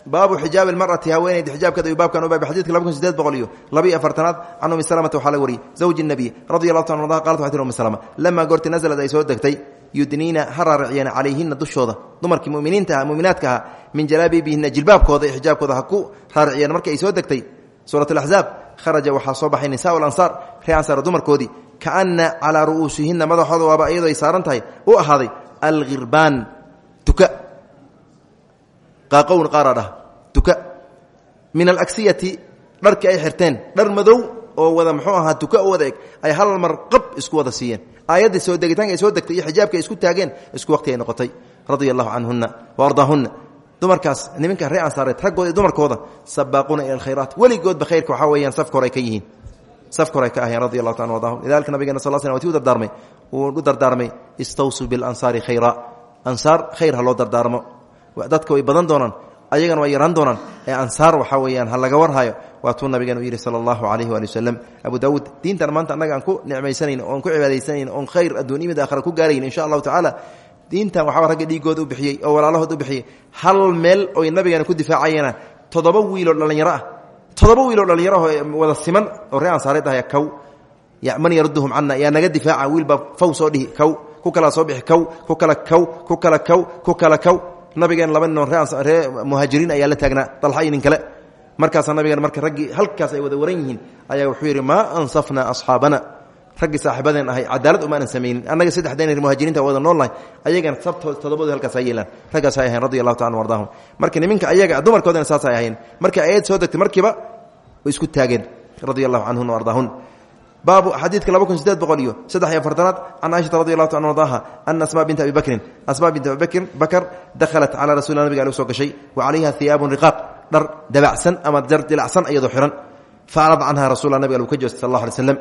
baabu xijaabi اlmarأati haweeneyda xijaabkeeda ayuu baabkan u baabay xadidka laba kun sideed boqol iyo laba iyo afartanaad can umi salamata waxaa la wariyey zawji الnabiy radi allahu ta arda qalat waxay tir umi salama lamaa goorti naslad ay soo degtay yudniina ha raariciyeen calayhina dushooda dumarkii muminiinta ah muminaadka ahaa min jalaabiibihina jilbaabkooda iyo xijaabkooda ha ku raariciyeen markii ay soo degtay suurat alaxzaab kharaja waxaa soo baxay nisaau lansaar ree ansaar dumarkoodii kaana calaa ru'uusihina madaxooda waaba iyadoo ay saaran tahay u ahaaday alghirbaan tuka. Qaaqown qaara dhah tuka. Min alagsiyati dharkii ay xirteen dhar madow oo wada muxuu ahaa tuka u wada eg ay hal mar qab isku wada siiyeen. Aayaddii soo degitaanka ay soo degtay iyo xijaabka ay isku taageen isku waqti ay noqotay radia allahu canhuna wa dumarkaas nimanka ree ansaareed raggooda iyo dumarkooda sabaaquuna ila alkhayraat weligoodba khayrka waxaa weeyaan safka hore ay ka yihiin. Safka hore ay ka ahayeen radi allahu taala ardahum lidalika nabigeena sal slam wati u dardaarmay. Uu u dardaarmay istawsuu bilansaari khayra. Ansaar khayr ha loo dardaarmo. Dadka way badan doonaan ayagana way yaraan doonaan. Ee ansaar waxaa weeyaan ha laga warhayo waatuu nabigeena u yidhi sala allahu calayhi waali wasalam abu daawuud diintan maanta annaga aan ku nicmaysanayn oon ku cibaadaysanayn oon khayr adduunya mid aakhira ku gaarayn insha allahu tacaala diintan waxaa ragga dhiigooda u bixiyey oo walaalahood u bixiyey. Hal meel oy nabigeena ku difaacayana toddoba wiiloo dhallinyaro ah. Toddoba wiiloo dhallinyaraho wada siman oo ree ansaareed ahaya kow. Man yarudduhum cana yaa naga difaaca wiilbaa faw soo dhihi kow. Ku kala soo bixi kow. Ku kala kow ku kala kow ku kala kow. Nabigeen laba ninoo ree muhaajiriin ayaa la taagnaa dalxa iyo nin kale. Markaasaa nabigeen marka raggii halkaas ay wada waran yihiin ayaa wuxuu yidhi maa ansafna asxaabana raggii saaxiibadeen ahay cadaalad umaanan samaynin. Annaga saddexdeen muhaajiriinta wada noolnahay ayagana sabtood todobadu halkaas ay yeelaan. Raggaas ay ahayn radi allahu taala ardaahum. Marka niminka ayaga dumarkoodana saas ay ahayn markay ayad soo degtay markiiba way isku taageen radia allahu canhuna ardaahun baabu xadiidka laba kun sideed boqol iyo saddex iyo afartanaad can caaishata radi allahu ta an ardaha ana asma binta abi bakrin asma binta abi bakrin bakar dakhalat calaa rasulila nabiga al soo gashay wa calayha hiyaabun riqaaq dhar dabacsan ama dar dilacsan iyadoo xihan faarad canha rasulla nabiga uu ka joostay sal allah alay slam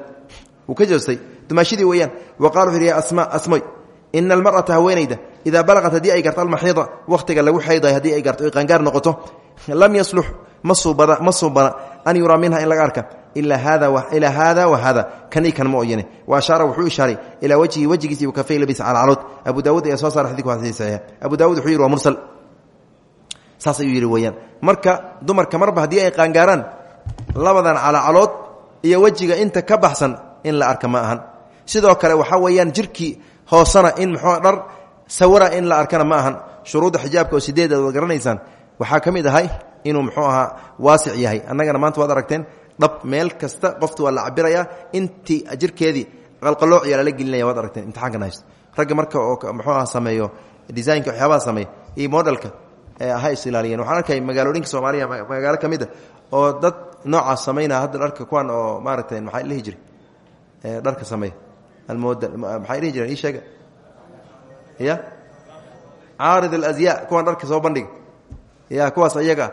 wuu ka joostay dumaashidii weeyaan wa qala wuxu yidhi ya asmoy ina almar'ata haweenayda idaa balaqat haddii ay garto almaxiida wakhtiga lagu xayday haddii ay garto oy qaangaar noqoto lam yaslux ma suubada ma suubana an yuraa minha in laga arka ilaa haada wa haada kanii kan ma oyane wa ashaara wuxuu ishaaray ilaa wejhii wejigiisi kafay labis calcalood abu daawuud ayaa soo saara xadidku waa xadiis saxiix abu daawud wuxuu yidhi waa mursal. Saas ayuu yidhi weeyaan. Marka dumarka marba haddii ay qaangaaraan labadan calacalood iyo wejiga inta ka baxsan in la arka ma ahan. Sidoo kale waxaa weeyaan jirkii hoosana in muxuu dhar sawira in la arkana ma ahan. Shuruudda xijaabka oo sideedaad waad garanaysaan waxaa ahay inuu muxuu ahaa waasic yahay. Annagana maanta waad aragteen dhab meel kasta qofta waa la cabirayaa intii jirkeedii qalqaloociya lala gelinaya waad aragteen. Imtixaankan haysto. Ragga marka oo muxuu aha sameeyo designka waxyaabaha sameeya iyo modelka ha is ilaaliyeen. Waxaan arkay magaalooyinka soomaaliya magaalo ka mid a oo dad noocaas samaynaa hadda dharka kuwan oo maaragtay maxaa dhihi jiray dharka sameeya almodel maxay dhihi jireen ii sheega. Ya caarid alazya kuwan dharka soo bandhiga ya kuwaas ayaga.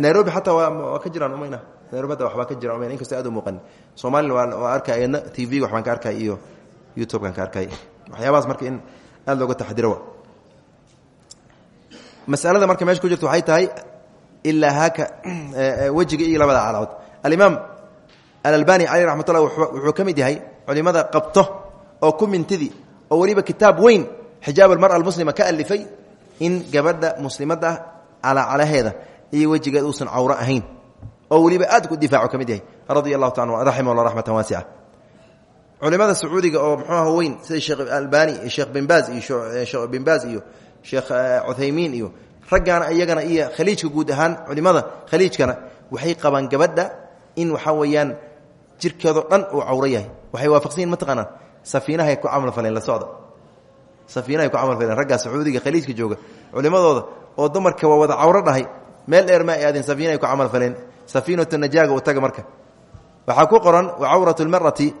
Nairobi xataa waa ka jiraan umayna. Nairobi hadda waxbaa ka jira umayna. Inkastoo aad u muuqanin soomalilan waa arkay ayadna t v-ga waxbaan ka arkay iyo youtube-kan ka arkay. Waxyaabahaas marka in aada looga taxdiro masalada marka meesha ku jirta waxay tahay ilaa haaka wejiga iyo labada calacood alimaam alalbani caleyh raxmat ullah wuxuu ka mid yahay culimada qabto oo ku mintidi oo weliba kitaab weyn xijaab almara almuslima ka alifay in gabadha muslimadda ah calacalaheeda iyo wejigeed uusan cawro ahayn oo weliba aad ku difaaco ka mid yahay. Radia allahu taala raximah llah raxmatan waasica culimada sacuudiga oo muxuu aha weyn sida sheekh albani iyo sheekh bin baaz iyo sheekh bin baaz iyo sheekh cuthaymiin iyo raggaana iyagana iyo khaliijka guud ahaan culimada khaliijkana waxay qabaan gabadha in waxaa jirkeedoo dhan uu cawro yahay. Waxay waafaqsanyihin mataqaanaa safiinahay ku camal faleen la socda. Safiinahay ku camal faleen raggaa sacuudiga khaliijka jooga culimadooda oo dumarka waa wada cawro dhahay. Meel dheer ma ay aadeen safiinahay ku camal faleen safiinatu najaaga u taga marka. Waxaa ku qoran wa cawratu lmarati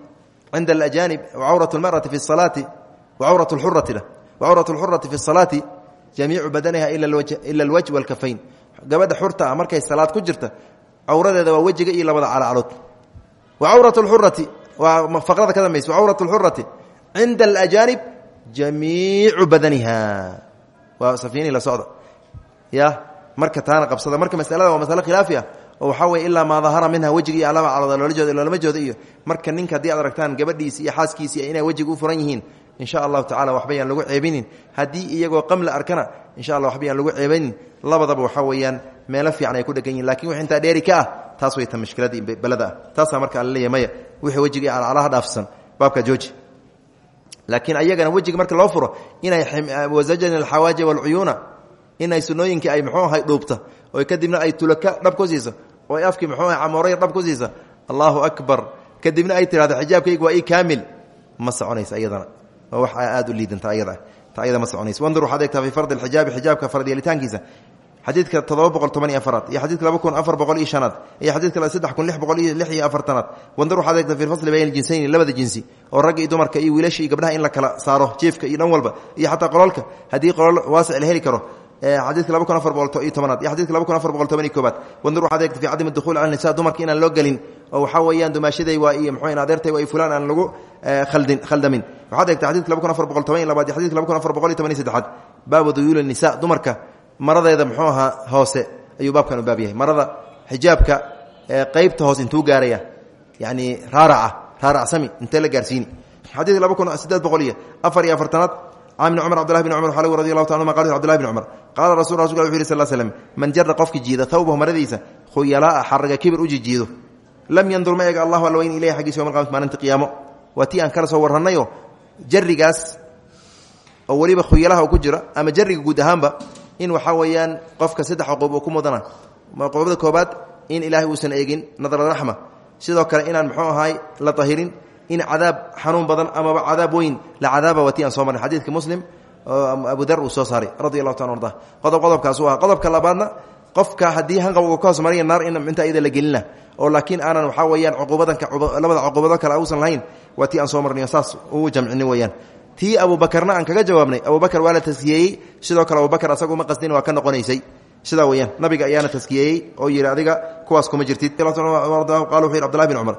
cinda alajaanib wa cawratu lmarati fi salaati wa cawratu lxurati wa cawratu lxurati fi salaati jamiicu badaniha ila alwaj walkafayn. Gabadha xurta ah markay salaad ku jirta cawradeeda waa wejiga iyo labada calacalood wa cawrat lxurati waa faqrada ka dambaysa wa cawrat lxurati cinda alajaanib jamiicu badaniha. Waa safiinii la socda. Ya marka taana qabsada. Marka masalada waa masale khilaafi ah oo waxaa weye ilaa maa dahara minha wejiga iyo alaba calooda loolama jooda iyo marka ninka haddii aad aragtaan gabadhiisi iyo insha allahu tacala waxba yaan lagu ceebinin. Haddii iyagoo qamla arkana insha allah waxba yaan lagu ceebinin. Labadaba waxaa weeyaan meelo fiican ay ku dhegan yihiin laakiin wix intaa dheeri ka ah taas way ta mashkiladii belada ah. Taasaa marka alla leeya maya. Wixii wejiga calcalaha dhaafsan. Baabka jooji. Laakiin ayagana wejiga marka loo furo inay wasajan alxawaaji walcuyuuna inay sunooyinkii ay muxuu ahay dhuubta oo kadibna ay tulaka dhab ku siiso oo afkii ay tirahdo xijaabkayga waa ii kaamil. Ma soconaysa iyadana oo wax aad u liidanta ayada ta ma soconaysa wandur waxaad eegtaa fii fardi alxijaabi xijaabka fardyelitaankiisa xadiidka toddoba boqol toban iyo afaraad iyo xadidka laba kun afar boqol iyo shanaad iyo xadidka saddex kun lix boqol iyo lix iyo afartanaad. Wandur waxaad eegtaa fi fasli bayn jinsayni labada jinsi oo ragga iyo dumarka iyo wiilasha iyo gabdhaha in la kala saaro jiefka iyo dhan walba iyo xataa qololka haddii qolol waasic la heli karo xadiidka laba kun afar boqol iyo tobanaad. Iyo xadidka laba kun afar boqol toban iyo koobaad wandur waxaad eegta fi cadami dukhuli cala nisa dumarka inaan loo gelin. Oo waxaa weeyaan dumaashaday waa iyo muxuu adeertay waa iyo fulaan aan lagu khaldin khaldamin. Waxaad eegta xadidka laba kun afar boqol toban iyo labaad iyo xadidka laba kun afar boqol iyo toban iyo saddexaad baabu duyuuli nisa dumarka maradeeda muxuu ahaa hoose. Ayuu baabkan u baab yahay. Marada xijaabka qeybta hoose intuu gaaraya yani raaraca raaracsami intee la gaarsiini. Xadiidka laba kun siddeed boqol iyo afar iyo afartanaad can ibni cumar cbdullahi bn cumar xalw radi allahu ta anuma qal cbdullahi bn cumar qaala rasul rasulka wuxu yiri sal slm man jara qofki jiida thawbahu maradiisa khuyalaa'a xaraga kibir u jijiido. Lam yandur ma eega allahu alla weyn ilayhi xaggiisa yowma alqamati maalinta qiyaamo. Waa tii aan kala soo warrannayo jarigaas oo weliba khuyalaha u ku jira ama jariga guud ahaanba in waxaa weeyaan qofka saddex qob uu ku mudana. Qobada in ilaahay uusan eegin nadra raxma sidoo kale inaan muxuu ahaay la tahirin in cadaab xanuun badan amaba cadaab weyn la cadaaba waa ti aan soo marnay. Xadiidka muslim abu dar soo saaray radi taala arda qodob qodobkaas u ah labaadna qofka haddii hanqabga ka hoos maraya in inta iyada la gelina oo laakiin aanan waxaa weeyaan cuquubadan labada cuquubado kale uusan lahayn waa aan soo marnayo saas uu jamcini weeyaan. Tii abubakarna aan kaga jawaabnay abubakar waa la taskiyeeyey sidoo kale abubakar asagu ma qasdin waa ka noqonaysay. Sidaa weyaan nabiga ayaana taskiyeeyey oo yidhi kuwaas kuma jirtid. Qal wuxu yidhi abdullahi bin cumar